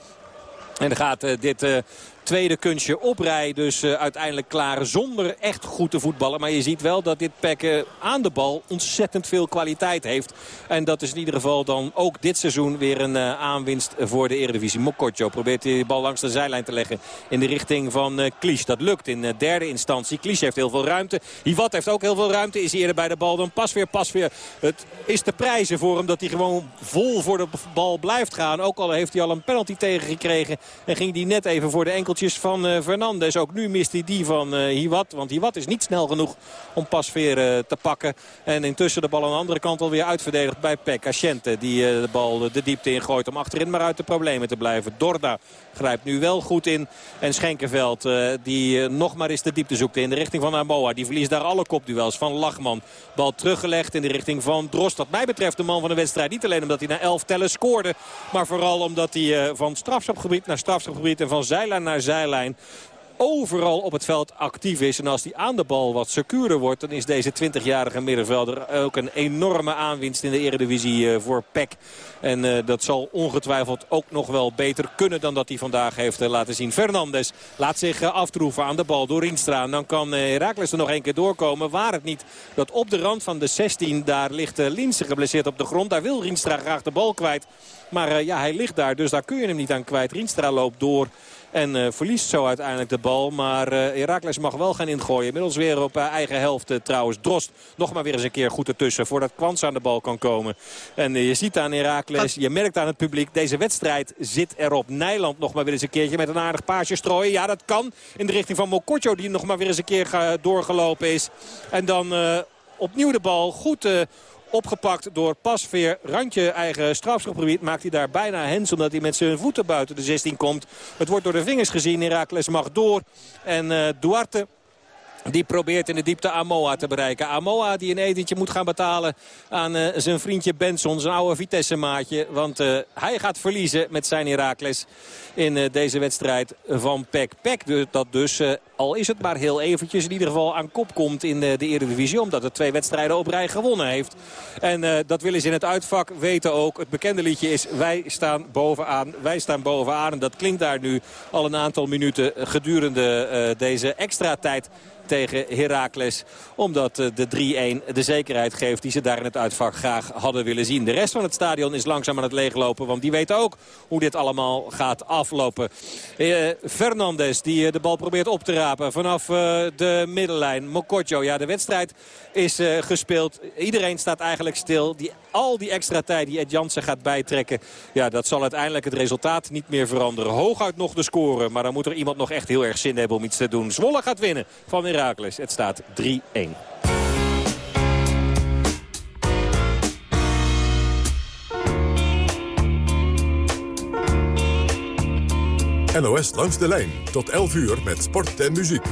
[SPEAKER 7] En dan gaat dit tweede kunstje op rij. Dus uh, uiteindelijk klaar zonder echt goed te voetballen. Maar je ziet wel dat dit Peck aan de bal ontzettend veel kwaliteit heeft. En dat is in ieder geval dan ook dit seizoen weer een uh, aanwinst voor de Eredivisie. Mokotjo probeert die bal langs de zijlijn te leggen in de richting van Klies. Dat lukt in derde instantie. Klies heeft heel veel ruimte. Hivat heeft ook heel veel ruimte. Is eerder bij de bal dan pas weer, pas weer. Het is te prijzen voor hem dat hij gewoon vol voor de bal blijft gaan. Ook al heeft hij al een penalty tegengekregen. En ging hij net even voor de enkel van uh, Fernandes. Ook nu mist hij die van uh, Hiwat. Want Hiwat is niet snel genoeg om Pasveer uh, te pakken. En intussen de bal aan de andere kant alweer uitverdedigd bij Peck. Asciente die de bal de diepte ingooit om achterin maar uit de problemen te blijven. Dorda grijpt nu wel goed in. En Schenkenveld die nog maar eens de diepte zoekt in de richting van Amoa. Die verliest daar alle kopduels van Lachman. Bal teruggelegd in de richting van Drost. Wat mij betreft de man van de wedstrijd. Niet alleen omdat hij na elf tellen scoorde. Maar vooral omdat hij van strafschopgebied naar strafschopgebied en van zijlijn naar zijlijn overal op het veld actief is. En als die aan de bal wat secuurder wordt... dan is deze 20-jarige middenvelder ook een enorme aanwinst in de eredivisie voor PEC. En dat zal ongetwijfeld ook nog wel beter kunnen dan dat hij vandaag heeft laten zien. Fernandes laat zich aftroeven aan de bal door Rienstra. En dan kan Herakles er nog één keer doorkomen. Waar het niet dat op de rand van de 16 daar ligt Linse geblesseerd op de grond. Daar wil Rienstra graag de bal kwijt. Maar ja, hij ligt daar, dus daar kun je hem niet aan kwijt. Rienstra loopt door en uh, verliest zo uiteindelijk de bal. Maar uh, Herakles mag wel gaan ingooien. Inmiddels weer op uh, eigen helft trouwens. Drost nog maar weer eens een keer goed ertussen. Voordat Kwans aan de bal kan komen. En je ziet aan Herakles, je merkt aan het publiek. Deze wedstrijd zit erop. Nijland nog maar weer eens een keertje met een aardig paasje strooien. Ja, dat kan. In de richting van Mokotjo die nog maar weer eens een keer doorgelopen is. En dan opnieuw de bal. Goed Opgepakt door Pasveer. Randje eigen strafschopgebied maakt hij daar bijna hens. Omdat hij met zijn voeten buiten de 16 komt. Het wordt door de vingers gezien. Herakles mag door. En uh, Duarte die probeert in de diepte Amoa te bereiken. Amoa die een etentje moet gaan betalen aan uh, zijn vriendje Benson. Zijn oude Vitesse-maatje. Want uh, hij gaat verliezen met zijn Herakles in uh, deze wedstrijd van PEC. PEC dat dus, al is het maar heel eventjes, in ieder geval aan kop komt in de, de Eredivisie. Omdat het twee wedstrijden op rij gewonnen heeft. En dat willen ze in het uitvak weten ook. Het bekende liedje is wij staan bovenaan. Wij staan bovenaan. En dat klinkt daar nu al een aantal minuten gedurende deze extra tijd tegen Heracles. Omdat eh, de 3-1 de zekerheid geeft die ze daar in het uitvak graag hadden willen zien. De rest van het stadion is langzaam aan het leeglopen. Want die weten ook hoe dit allemaal gaat aflopen. Eh, Fernandes die eh, de bal probeert op te rapen vanaf eh, de middenlijn. Mokotjo, ja de wedstrijd is gespeeld. Iedereen staat eigenlijk stil. Die, al die extra tijd die Ed Jansen gaat bijtrekken. Ja, dat zal uiteindelijk het resultaat niet meer veranderen. Hooguit nog de score. Maar dan moet er iemand nog echt heel erg zin hebben om iets te doen. Zwolle gaat winnen van Het staat 3-1.
[SPEAKER 4] NOS langs de lijn. Tot 11 uur met sport en muziek.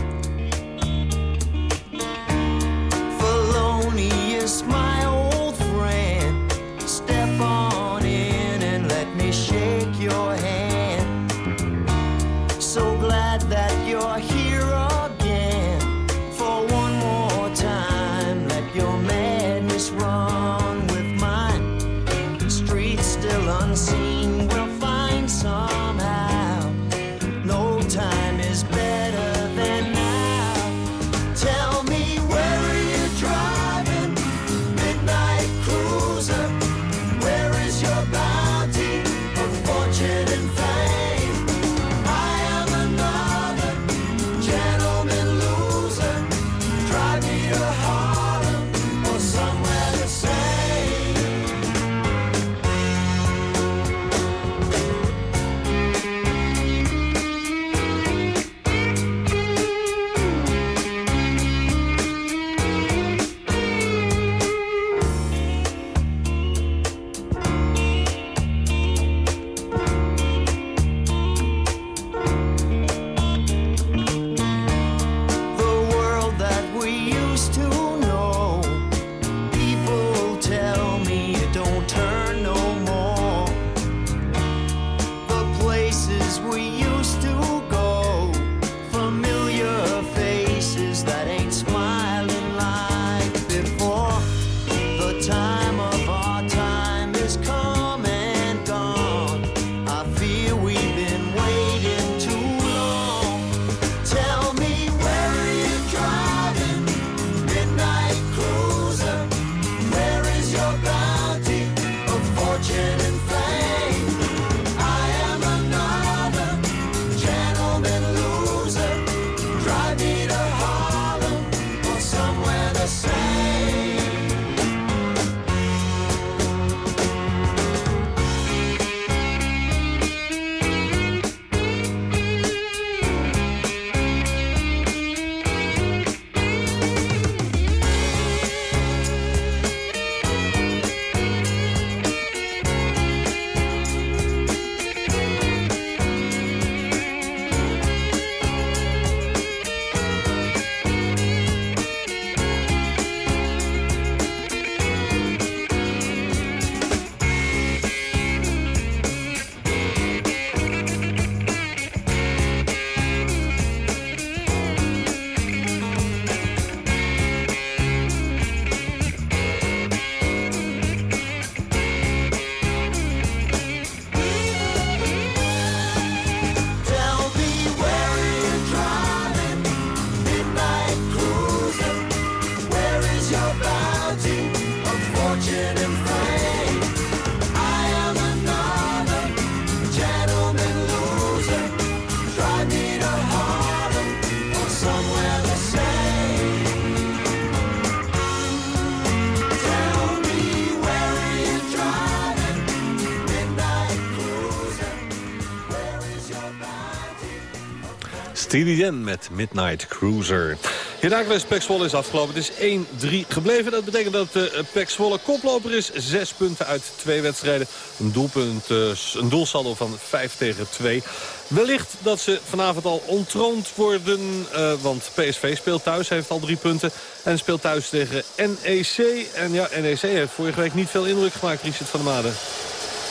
[SPEAKER 5] Steely met Midnight Cruiser. Heracles Pek is afgelopen. Het is 1-3 gebleven. Dat betekent dat de uh, Pek koploper is. Zes punten uit twee wedstrijden. Een, doelpunt, uh, een doelsaldo van 5 tegen 2. Wellicht dat ze vanavond al ontroond worden. Uh, want PSV speelt thuis, heeft al drie punten. En speelt thuis tegen NEC. En ja, NEC heeft vorige week niet veel indruk gemaakt, Richard van der Maden.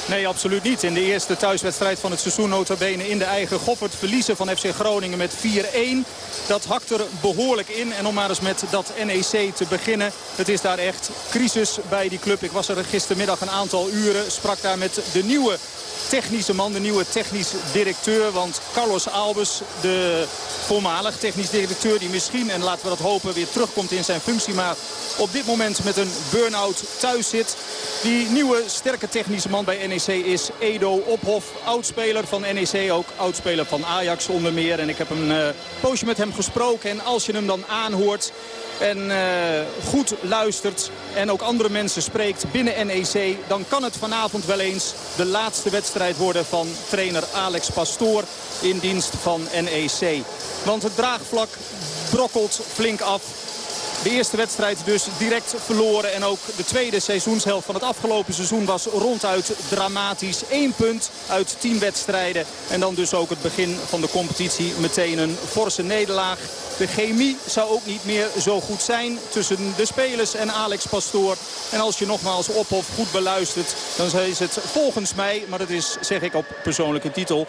[SPEAKER 11] Nee, absoluut niet. In de eerste thuiswedstrijd van het seizoen notabene in de eigen Goffert verliezen van FC Groningen met 4-1. Dat hakt er behoorlijk in. En om maar eens met dat NEC te beginnen. Het is daar echt crisis bij die club. Ik was er gistermiddag een aantal uren. Sprak daar met de nieuwe technische man, de nieuwe technisch directeur. Want Carlos Albers, de voormalig technisch directeur... die misschien, en laten we dat hopen, weer terugkomt in zijn functie... maar op dit moment met een burn-out thuis zit. Die nieuwe sterke technische man bij NEC is Edo Ophof. Oudspeler van NEC, ook oudspeler van Ajax onder meer. En ik heb een uh, poosje met hem gesproken. En als je hem dan aanhoort en uh, goed luistert en ook andere mensen spreekt binnen NEC... dan kan het vanavond wel eens de laatste wedstrijd worden van trainer Alex Pastoor in dienst van NEC. Want het draagvlak brokkelt flink af. De eerste wedstrijd dus direct verloren. En ook de tweede seizoenshelft van het afgelopen seizoen was ronduit dramatisch. Eén punt uit tien wedstrijden. En dan dus ook het begin van de competitie meteen een forse nederlaag. De chemie zou ook niet meer zo goed zijn tussen de spelers en Alex Pastoor. En als je nogmaals Ophof goed beluistert, dan is het volgens mij, maar dat is zeg ik op persoonlijke titel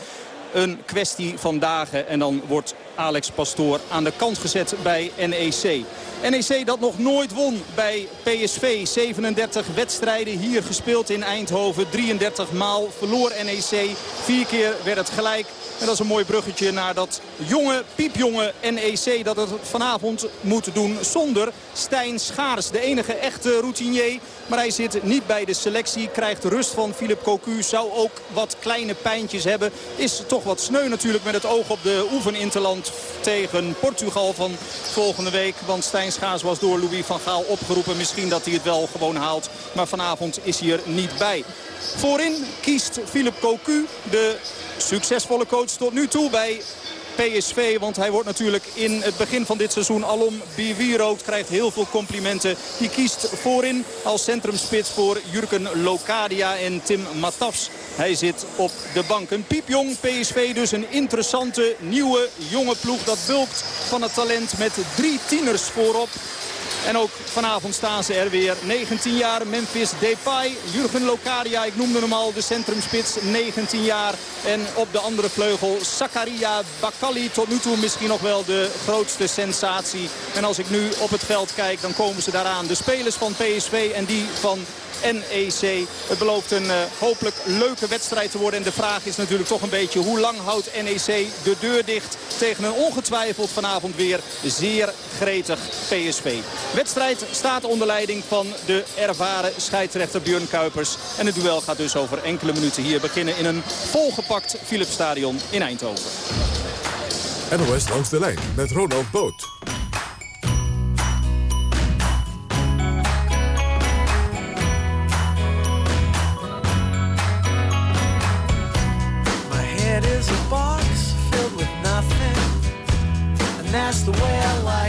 [SPEAKER 11] een kwestie van dagen. En dan wordt Alex Pastoor aan de kant gezet bij NEC. NEC dat nog nooit won bij PSV. 37 wedstrijden hier gespeeld in Eindhoven. 33 maal verloor NEC. Vier keer werd het gelijk. En dat is een mooi bruggetje naar dat jonge, piepjonge NEC dat het vanavond moet doen zonder Stijn Schaars. De enige echte routinier. Maar hij zit niet bij de selectie. Krijgt rust van Philip Cocu. Zou ook wat kleine pijntjes hebben. Is toch wat sneu natuurlijk met het oog op de oefeninterland tegen Portugal van volgende week. Want Stijn Schaars was door Louis van Gaal opgeroepen. Misschien dat hij het wel gewoon haalt. Maar vanavond is hij er niet bij. Voorin kiest Philip Cocu, de succesvolle coach tot nu toe bij PSV. Want hij wordt natuurlijk in het begin van dit seizoen alom bewierookt. Krijgt heel veel complimenten. Die kiest voorin als centrumspits voor Jurken Locadia en Tim Matafs. Hij zit op de bank. Een piepjong PSV dus een interessante nieuwe jonge ploeg. Dat bulkt van het talent met drie tieners voorop. En ook vanavond staan ze er weer. 19 jaar Memphis Depay, Jurgen Locadia, ik noemde hem al, de centrumspits, 19 jaar. En op de andere vleugel Zakaria Bakali, tot nu toe misschien nog wel de grootste sensatie. En als ik nu op het veld kijk, dan komen ze daaraan. De spelers van PSV en die van NEC. Het belooft een uh, hopelijk leuke wedstrijd te worden. En de vraag is natuurlijk toch een beetje hoe lang houdt NEC de deur dicht tegen een ongetwijfeld vanavond weer zeer gretig PSV. Wedstrijd staat onder leiding van de ervaren scheidsrechter Björn Kuipers. En het duel gaat dus over enkele minuten hier beginnen in een volgepakt Philipsstadion in Eindhoven.
[SPEAKER 10] NOS langs de lijn met Ronald Boot.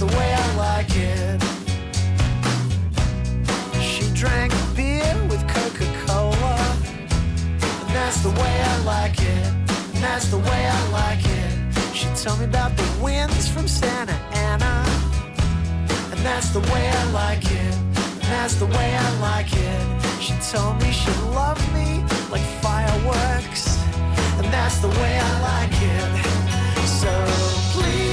[SPEAKER 12] The way I like it. She drank beer with Coca-Cola, and that's the way I like it. And that's the way I like it. She told me about the winds from Santa Ana, and that's the way I like it. And that's the way I like it. She told me she loved me like fireworks, and that's the way I like it. So please,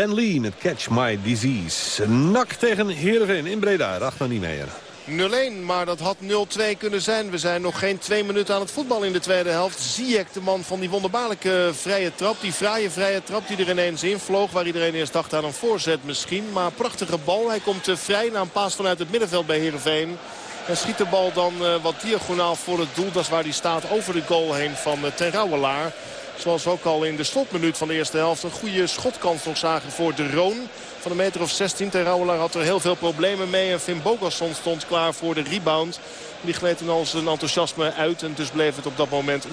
[SPEAKER 5] Ben Lee met Catch My Disease. Nak tegen Heerenveen in Breda. Ragnar Niemeyer.
[SPEAKER 6] 0-1, maar dat had 0-2 kunnen zijn. We zijn nog geen twee minuten aan het voetbal in de tweede helft. Ziyech, de man van die wonderbaarlijke vrije trap. Die fraaie vrije trap die er ineens in vloog. Waar iedereen eerst dacht aan een voorzet misschien. Maar prachtige bal. Hij komt eh, vrij na een paas vanuit het middenveld bij Heerenveen. En schiet de bal dan eh, wat diagonaal voor het doel. Dat is waar hij staat over de goal heen van uh, Ten Rouwelaar. Zoals ook al in de slotminuut van de eerste helft een goede schotkans nog zagen voor de Roon. Van een meter of 16. Ten Rouwelaar had er heel veel problemen mee. En Finn Bogasson stond klaar voor de rebound. Die gleed toen al zijn enthousiasme uit. En dus bleef het op dat moment 0-1.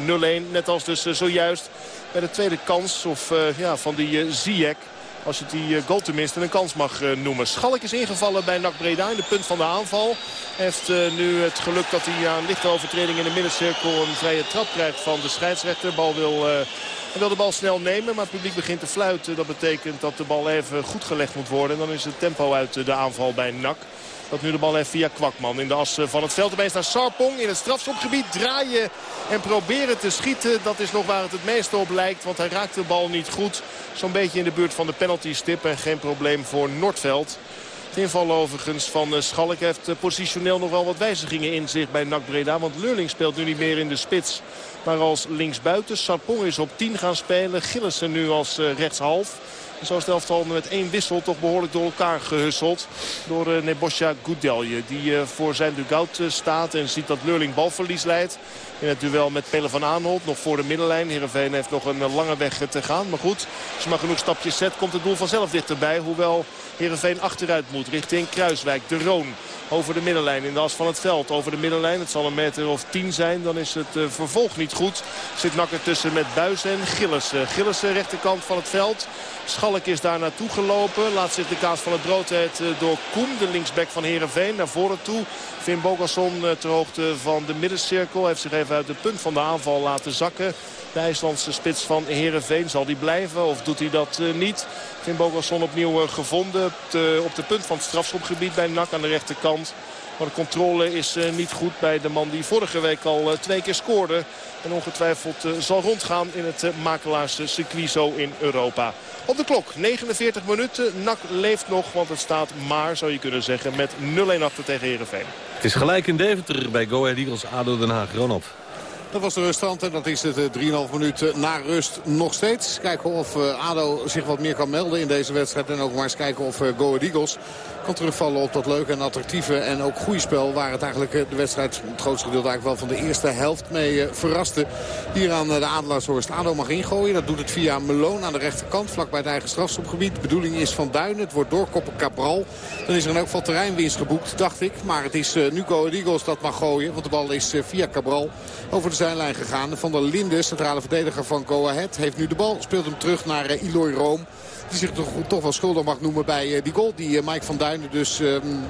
[SPEAKER 6] Net als dus eh, zojuist bij de tweede kans of, eh, ja, van die uh, Ziyech. Als je die eh, goal tenminste een kans mag eh, noemen. Schalk is ingevallen bij NAC Breda in de punt van de aanval. Heeft eh, nu het geluk dat hij aan lichte overtreding in de middencirkel een vrije trap krijgt van de scheidsrechter. Bal wil, hij wil de bal snel nemen, maar het publiek begint te fluiten. Dat betekent dat de bal even goed gelegd moet worden. En dan is het tempo uit de aanval bij NAC. Dat nu de bal heeft via Kwakman in de as eh, van het veld. Opeens naar Sarpong in het strafschopgebied. Draaien en proberen te schieten. Dat is nog waar het het meeste op lijkt. Want hij raakt de bal niet goed. Zo'n beetje in de buurt van de penaltystip. En geen probleem voor Noordveld. Het inval overigens van eh, Schalk heeft eh, positioneel nog wel wat wijzigingen in zich bij NAC Breda. Want Leurling speelt nu niet meer in de spits. Maar als linksbuiten. Sarpong is op 10 gaan spelen. Gillissen nu als rechtshalf. En zo is het elftal met één wissel toch behoorlijk door elkaar gehusseld. Door uh, Nebosja Goudelje. Die uh, voor zijn dugout uh, staat en ziet dat Leurling balverlies leidt. In het duel met Pelle van Aanholt. Nog voor de middenlijn. Heerenveen heeft nog een lange weg te gaan. Maar goed, als je maar genoeg stapjes zet komt het doel vanzelf dichterbij. Hoewel Heerenveen achteruit moet richting Kruiswijk. De Roon over de middenlijn in de as van het veld. Over de middenlijn, het zal een meter of tien zijn. Dan is het uh, vervolg niet goed. Zit Nakker tussen met Buis en Gillissen. Gillissen rechterkant van het veld. Schalk is daar naartoe gelopen. Laat zich de kaas van het brood uit uh, door Koen, de linksback van Heerenveen, naar voren toe. Finn Bogasson uh, ter hoogte van de middencirkel. Heeft zich even uit de punt van de aanval laten zakken. De IJslandse spits van Herenveen. Zal die blijven of doet hij dat niet? Finn Bogason opnieuw uh, gevonden op de, punt van het strafschopgebied bij NAC aan de rechterkant. Maar de controle is uh, niet goed bij de man die vorige week al twee keer scoorde. En ongetwijfeld zal rondgaan in het makelaarse circuit zo in Europa. Op de klok, 49 minuten. NAC leeft nog, want het staat maar, zou je kunnen zeggen, met 0-1 achter tegen Herenveen.
[SPEAKER 5] Het is gelijk in Deventer bij Go Ahead Eagles ADO Den Haag. Ronald.
[SPEAKER 8] Dat was de ruststand en dat is het 3,5 minuten na rust nog steeds. Kijken of ADO zich wat meer kan melden in deze wedstrijd. En ook maar eens kijken of Go Eagles kan terugvallen op dat leuke en attractieve en ook goede spel. Waar het eigenlijk de wedstrijd, het grootste gedeelte eigenlijk wel van de eerste helft mee verraste. Hier aan de Adelaarshorst. ADO mag ingooien. Dat doet het via Meloon aan de rechterkant, vlak bij het eigen strafschopgebied. De bedoeling is van Duinen. Het wordt doorkoppen Cabral. Dan is er in elk geval terreinwinst geboekt, dacht ik. Maar het is nu Go Eagles dat mag gooien. Want de bal is via Cabral over de zijlijn gegaan. Van der Linde, centrale verdediger van Go heeft nu de bal. Speelt hem terug naar Eloy Room. Die zich toch, toch wel schuldig mag noemen bij die goal die Mike van Duinen dus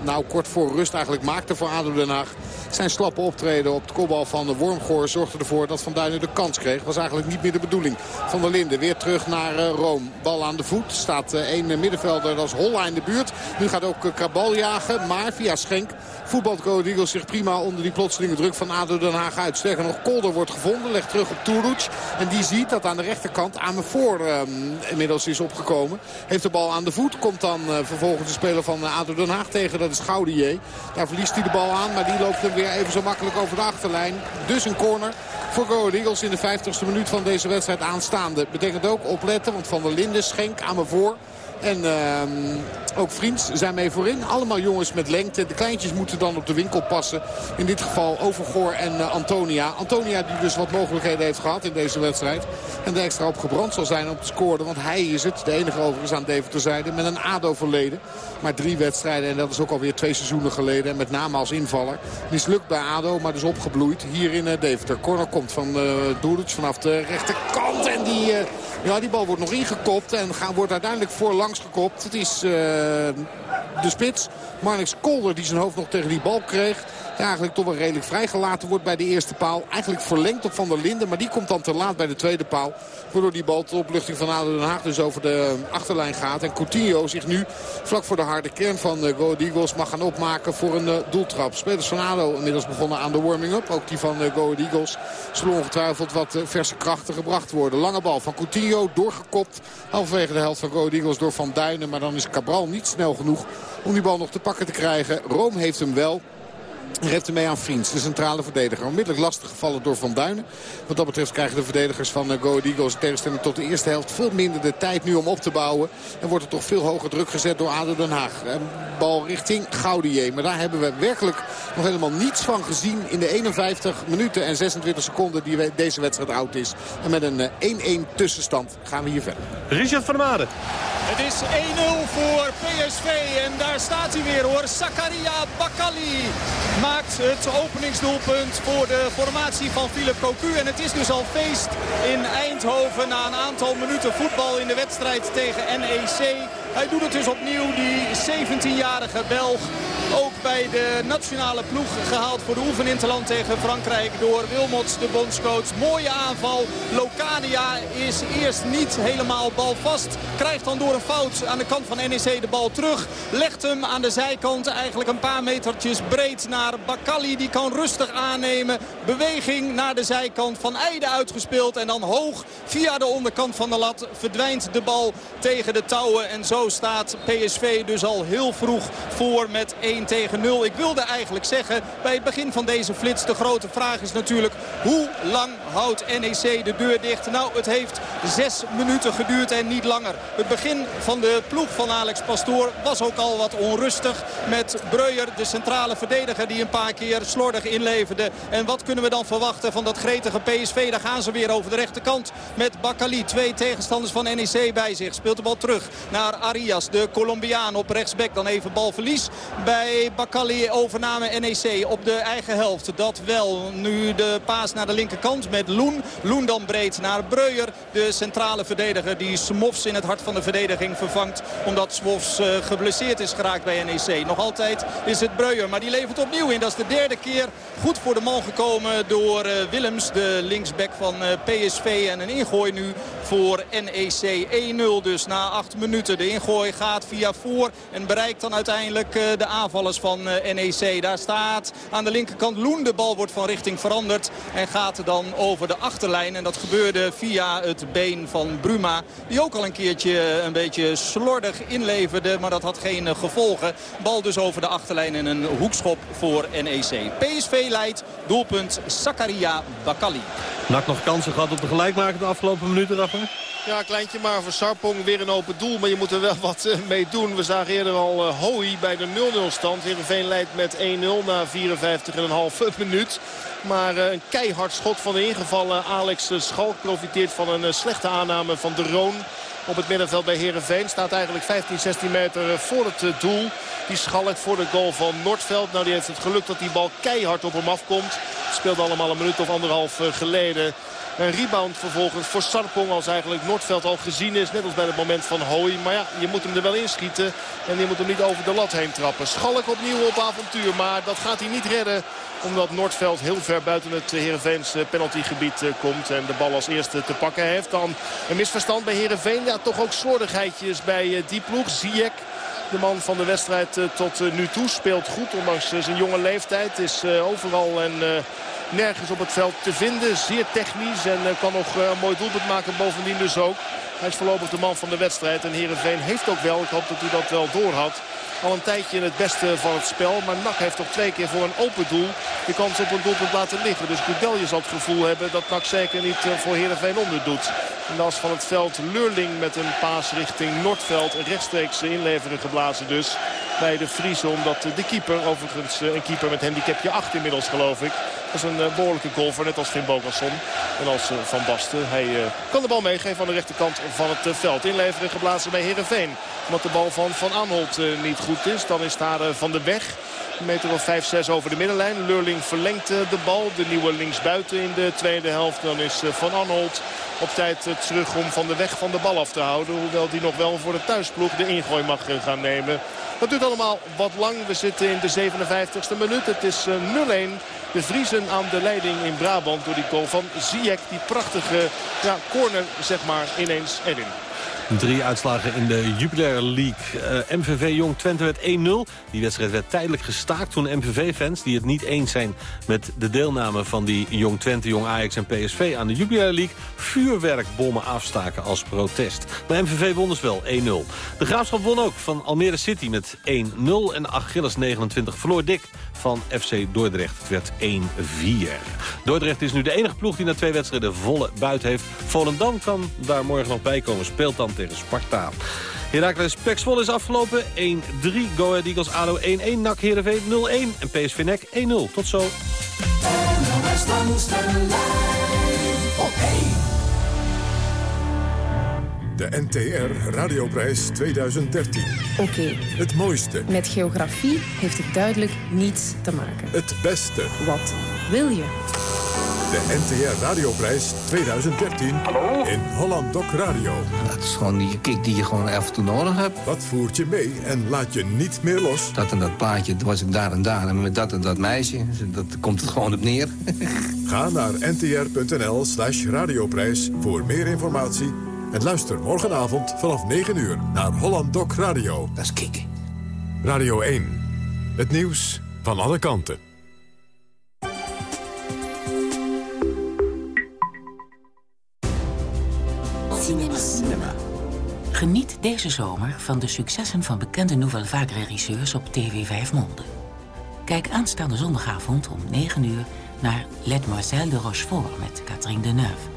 [SPEAKER 8] nou kort voor rust eigenlijk maakte voor ADO Den Haag. Zijn slappe optreden op de kopbal van de Wormgoor zorgde ervoor dat Van Duinen de kans kreeg. Was eigenlijk niet meer de bedoeling. Van der Linden weer terug naar Room. Bal aan de voet. Staat één middenvelder, dat is Holla in de buurt. Nu gaat ook Krabal jagen, maar via Schenk voetbalt Go Eagles zich prima onder die plotselinge druk van ADO Den Haag uit. Sterker nog, Kolder wordt gevonden, legt terug op Turuc. En die ziet dat aan de rechterkant Amervoor uh, inmiddels is opgekomen. Heeft de bal aan de voet, komt dan uh, vervolgens de speler van ADO Den Haag tegen. Dat is Gaudier. Daar verliest hij de bal aan, maar die loopt hem weer even zo makkelijk over de achterlijn. Dus een corner voor Go Eagles in de 50ste minuut van deze wedstrijd aanstaande. Betekent ook opletten, want Van der Linden, Schenk, Amervoor... En uh, ook Vriends zijn mee voorin. Allemaal jongens met lengte. De kleintjes moeten dan op de winkel passen. In dit geval Overgoor en uh, Antonia. Antonia die dus wat mogelijkheden heeft gehad in deze wedstrijd. En er extra op gebrand zal zijn om te scoren. Want hij is het, de enige overigens aan Deventer-zijde, met een ADO-verleden. Maar drie wedstrijden en dat is ook alweer twee seizoenen geleden. En met name als invaller. Mislukt bij ADO, maar dus opgebloeid hier in uh, Deventer. Corner komt van uh, vanaf de rechterkant. En die, ja, die bal wordt nog ingekopt en wordt uiteindelijk voorlangs gekopt. Het is de spits, Marnix Kolder, die zijn hoofd nog tegen die bal kreeg. Eigenlijk toch wel redelijk vrijgelaten wordt bij de eerste paal. Eigenlijk verlengd op Van der Linden, maar die komt dan te laat bij de tweede paal. Waardoor die bal tot opluchting van ADO Den Haag dus over de achterlijn gaat. En Coutinho zich nu vlak voor de harde kern van uh, Go Eagles mag gaan opmaken voor een uh, doeltrap. Spelers van ADO inmiddels begonnen aan de warming-up. Ook die van uh, Go Eagles zullen ongetwijfeld wat verse krachten gebracht worden. Lange bal van Coutinho doorgekopt. Halverwege de helft van Go Eagles door Van Duinen. Maar dan is Cabral niet snel genoeg om die bal nog te pakken te krijgen. Rome heeft hem wel. En hem mee aan Vriends, de centrale verdediger. Onmiddellijk lastig gevallen door Van Duinen. Wat dat betreft krijgen de verdedigers van uh, Go Eagles... in tegenstelling tot de eerste helft veel minder de tijd nu om op te bouwen. En wordt er toch veel hoger druk gezet door ADO Den Haag. Bal richting Gaudier. Maar daar hebben we werkelijk nog helemaal niets van gezien... in de 51 minuten en 26 seconden die deze wedstrijd oud is. En met een 1-1 tussenstand gaan we hier verder.
[SPEAKER 5] Richard van der Made.
[SPEAKER 11] Het is 1-0 voor PSV en daar staat hij weer hoor. Zakaria Bakali maakt het openingsdoelpunt voor de formatie van Philip Cocu. En het is dus al feest in Eindhoven na een aantal minuten voetbal in de wedstrijd tegen NEC. Hij doet het dus opnieuw, die 17-jarige Belg. Ook bij de nationale ploeg gehaald voor de oefeninterland tegen Frankrijk door Wilmots, de bondscoach. Mooie aanval. Locadia is eerst niet helemaal balvast. Krijgt dan door een fout aan de kant van NEC de bal terug. Legt hem aan de zijkant eigenlijk een paar metertjes breed naar Bakali. Die kan rustig aannemen. Beweging naar de zijkant van Eide uitgespeeld. En dan hoog via de onderkant van de lat verdwijnt de bal tegen de touwen. En zo staat PSV dus al heel vroeg voor met 1 tegen 0. Ik wilde eigenlijk zeggen bij het begin van deze flits. De grote vraag is natuurlijk hoe lang houdt NEC de deur dicht? Nou, het heeft zes minuten geduurd en niet langer. Het begin van de ploeg van Alex Pastoor was ook al wat onrustig. Met Breuer, de centrale verdediger die een paar keer slordig inleverde. En wat kunnen we dan verwachten van dat gretige PSV? Daar gaan ze weer over de rechterkant met Bakali. Twee tegenstanders van NEC bij zich. Speelt de bal terug naar Arias, de Colombiaan op rechtsback. Dan even balverlies bij Bakali. Overname NEC op de eigen helft. Dat wel. Nu de paas naar de linkerkant met met Loen. Loen dan breed naar Breuer. De centrale verdediger die Smofs in het hart van de verdediging vervangt. Omdat Smofs uh, geblesseerd is geraakt bij NEC. Nog altijd is het Breuer. Maar die levert opnieuw in. Dat is de derde keer goed voor de man gekomen door uh, Willems. De linksback van uh, PSV. En een ingooi nu voor NEC. 1-0 dus na acht minuten. De ingooi gaat via voor. En bereikt dan uiteindelijk de aanvallers van NEC. Daar staat aan de linkerkant Loen. De bal wordt van richting veranderd. En gaat dan over de achterlijn. En dat gebeurde via het been van Bruma. Die ook al een keertje een beetje slordig inleverde. Maar dat had geen gevolgen. Bal dus over de achterlijn en een hoekschop voor NEC. PSV leidt. Doelpunt Zakaria Bakali.
[SPEAKER 5] Nak nog kansen gehad op de gelijkmaker de afgelopen minuten, Raffer?
[SPEAKER 6] Ja, kleintje maar voor Sarpong weer een open doel. Maar je moet er wel wat uh, mee doen. We zagen eerder al uh, Hoi bij de 0-0 stand. Heerenveen leidt met 1-0 na 54,5 minuut. Maar uh, een keihard schot van de ingevallen Alex Schalk profiteert van een slechte aanname van de Roon op het middenveld bij Herenveen. Staat eigenlijk 15, 16 meter voor het doel. Die Schalk voor de goal van Noordveld. Nou, die heeft het geluk dat die bal keihard op hem afkomt. Speelde allemaal een minuut of anderhalf geleden. Een rebound vervolgens voor Sarpong als eigenlijk Noordveld al gezien is. Net als bij het moment van Hooi. Maar ja, je moet hem er wel inschieten. En je moet hem niet over de lat heen trappen. Schalk opnieuw op avontuur. Maar dat gaat hij niet redden omdat Noordveld heel ver buiten het Heerenveens penaltygebied komt. En de bal als eerste te pakken heeft. Dan een misverstand bij Heerenveen. Ja, toch ook slordigheidjes bij die ploeg. Ziyech. De man van de wedstrijd tot nu toe speelt goed. Ondanks zijn jonge leeftijd. Is overal en nergens op het veld te vinden. Zeer technisch en kan nog een mooi doelpunt maken. Bovendien dus ook. Hij is voorlopig de man van de wedstrijd. En Heerenveen heeft ook wel, ik hoop dat u dat wel doorhad al een tijdje in het beste van het spel. Maar NAC heeft toch twee keer voor een open doel de kans op een doelpunt laten liggen. Dus Goedelje zal het gevoel hebben dat NAC zeker niet voor Heerenveen onderdoet. En als van het veld Leurling met een paas richting Noordveld rechtstreeks inleveren geblazen dus bij de Friese. Omdat de keeper, overigens een keeper met handicapje 8 inmiddels geloof ik. Dat is een behoorlijke golfer, net als Finn Bogasson. En als Van Basten. Hij kan de bal meegeven aan de rechterkant van het veld. Inleveren geblazen bij Heerenveen. Omdat de bal van Van Aanholt niet goed is. Dan is daar Van de Weg. Meter of 5-6 over de middenlijn. Leurling verlengt de bal. De nieuwe linksbuiten in de tweede helft. Dan is Van Anholt op tijd terug om Van de Weg van de bal af te houden. Hoewel die nog wel voor de thuisploeg de ingooi mag gaan nemen. Dat duurt allemaal wat lang. We zitten in de 57e minuut. Het is 0-1. De Vriezen aan de leiding in Brabant door die goal van Ziyech. Die prachtige ja, corner zeg maar ineens erin.
[SPEAKER 5] Drie uitslagen in de Jupiler League. Uh, MVV Jong Twente werd 1-0. Die wedstrijd werd tijdelijk gestaakt toen MVV-fans... die het niet eens zijn met de deelname van die Jong Twente, Jong Ajax en PSV... aan de Jupiler League vuurwerkbommen afstaken als protest. Maar MVV won dus wel 1-0. De Graafschap won ook van Almere City met 1-0. En Achilles 29 verloor dik van FC Dordrecht. Werd 1-4. Dordrecht is nu de enige ploeg die na twee wedstrijden volle buiten heeft. Volendam kan daar morgen nog bij komen. Speelt dan tegen Sparta. Heracles Pek Zwolle is afgelopen. 1-3. Go Ahead Eagles ADO 1-1. NAC Heerenveen 0-1. En PSV NEC 1-0. Tot zo.
[SPEAKER 10] De NTR Radioprijs 2013.
[SPEAKER 13] Oké. Okay.
[SPEAKER 10] Het mooiste.
[SPEAKER 13] Met geografie heeft het duidelijk niets te maken.
[SPEAKER 10] Het beste.
[SPEAKER 13] Wat wil je?
[SPEAKER 10] De NTR Radioprijs 2013
[SPEAKER 14] Hallo?
[SPEAKER 10] in Holland Doc Radio.
[SPEAKER 14] Dat is gewoon die kick die je gewoon af en toe nodig hebt.
[SPEAKER 10] Wat voert je mee en laat je niet meer los?
[SPEAKER 14] Dat en dat plaatje was ik daar en daar en met dat en dat meisje. Dat komt het gewoon op neer.
[SPEAKER 10] Ga naar ntr.nl slash radioprijs voor meer informatie... en luister morgenavond vanaf 9 uur naar Holland Doc Radio.
[SPEAKER 14] Dat is kicken.
[SPEAKER 10] Radio 1. Het nieuws van alle kanten.
[SPEAKER 15] Cinema. Geniet deze zomer van de successen van bekende Nouvelle Vague regisseurs op TV 5 Monde. Kijk aanstaande zondagavond om 9 uur naar Mademoiselle de Rochefort met Catherine Deneuve.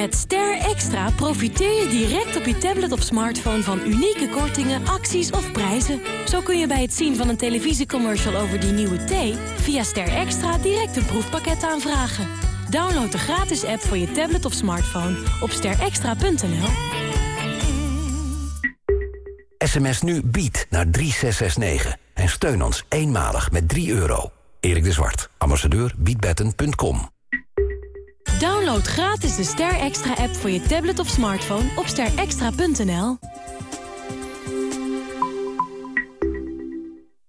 [SPEAKER 10] Met Ster Extra profiteer je direct op je tablet of smartphone van unieke kortingen, acties of prijzen. Zo kun je bij het zien van een televisiecommercial over die nieuwe thee... via Ster Extra direct een proefpakket aanvragen. Download de gratis app voor je tablet of smartphone op sterextra.nl.
[SPEAKER 16] SMS nu bied naar 3669 en steun ons eenmalig met 3 euro. Erik de Zwart, ambassadeur beatbetten.com.
[SPEAKER 10] Download gratis de Ster Extra app voor je tablet of smartphone op sterextra.nl.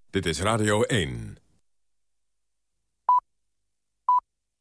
[SPEAKER 17] Dit is Radio 1.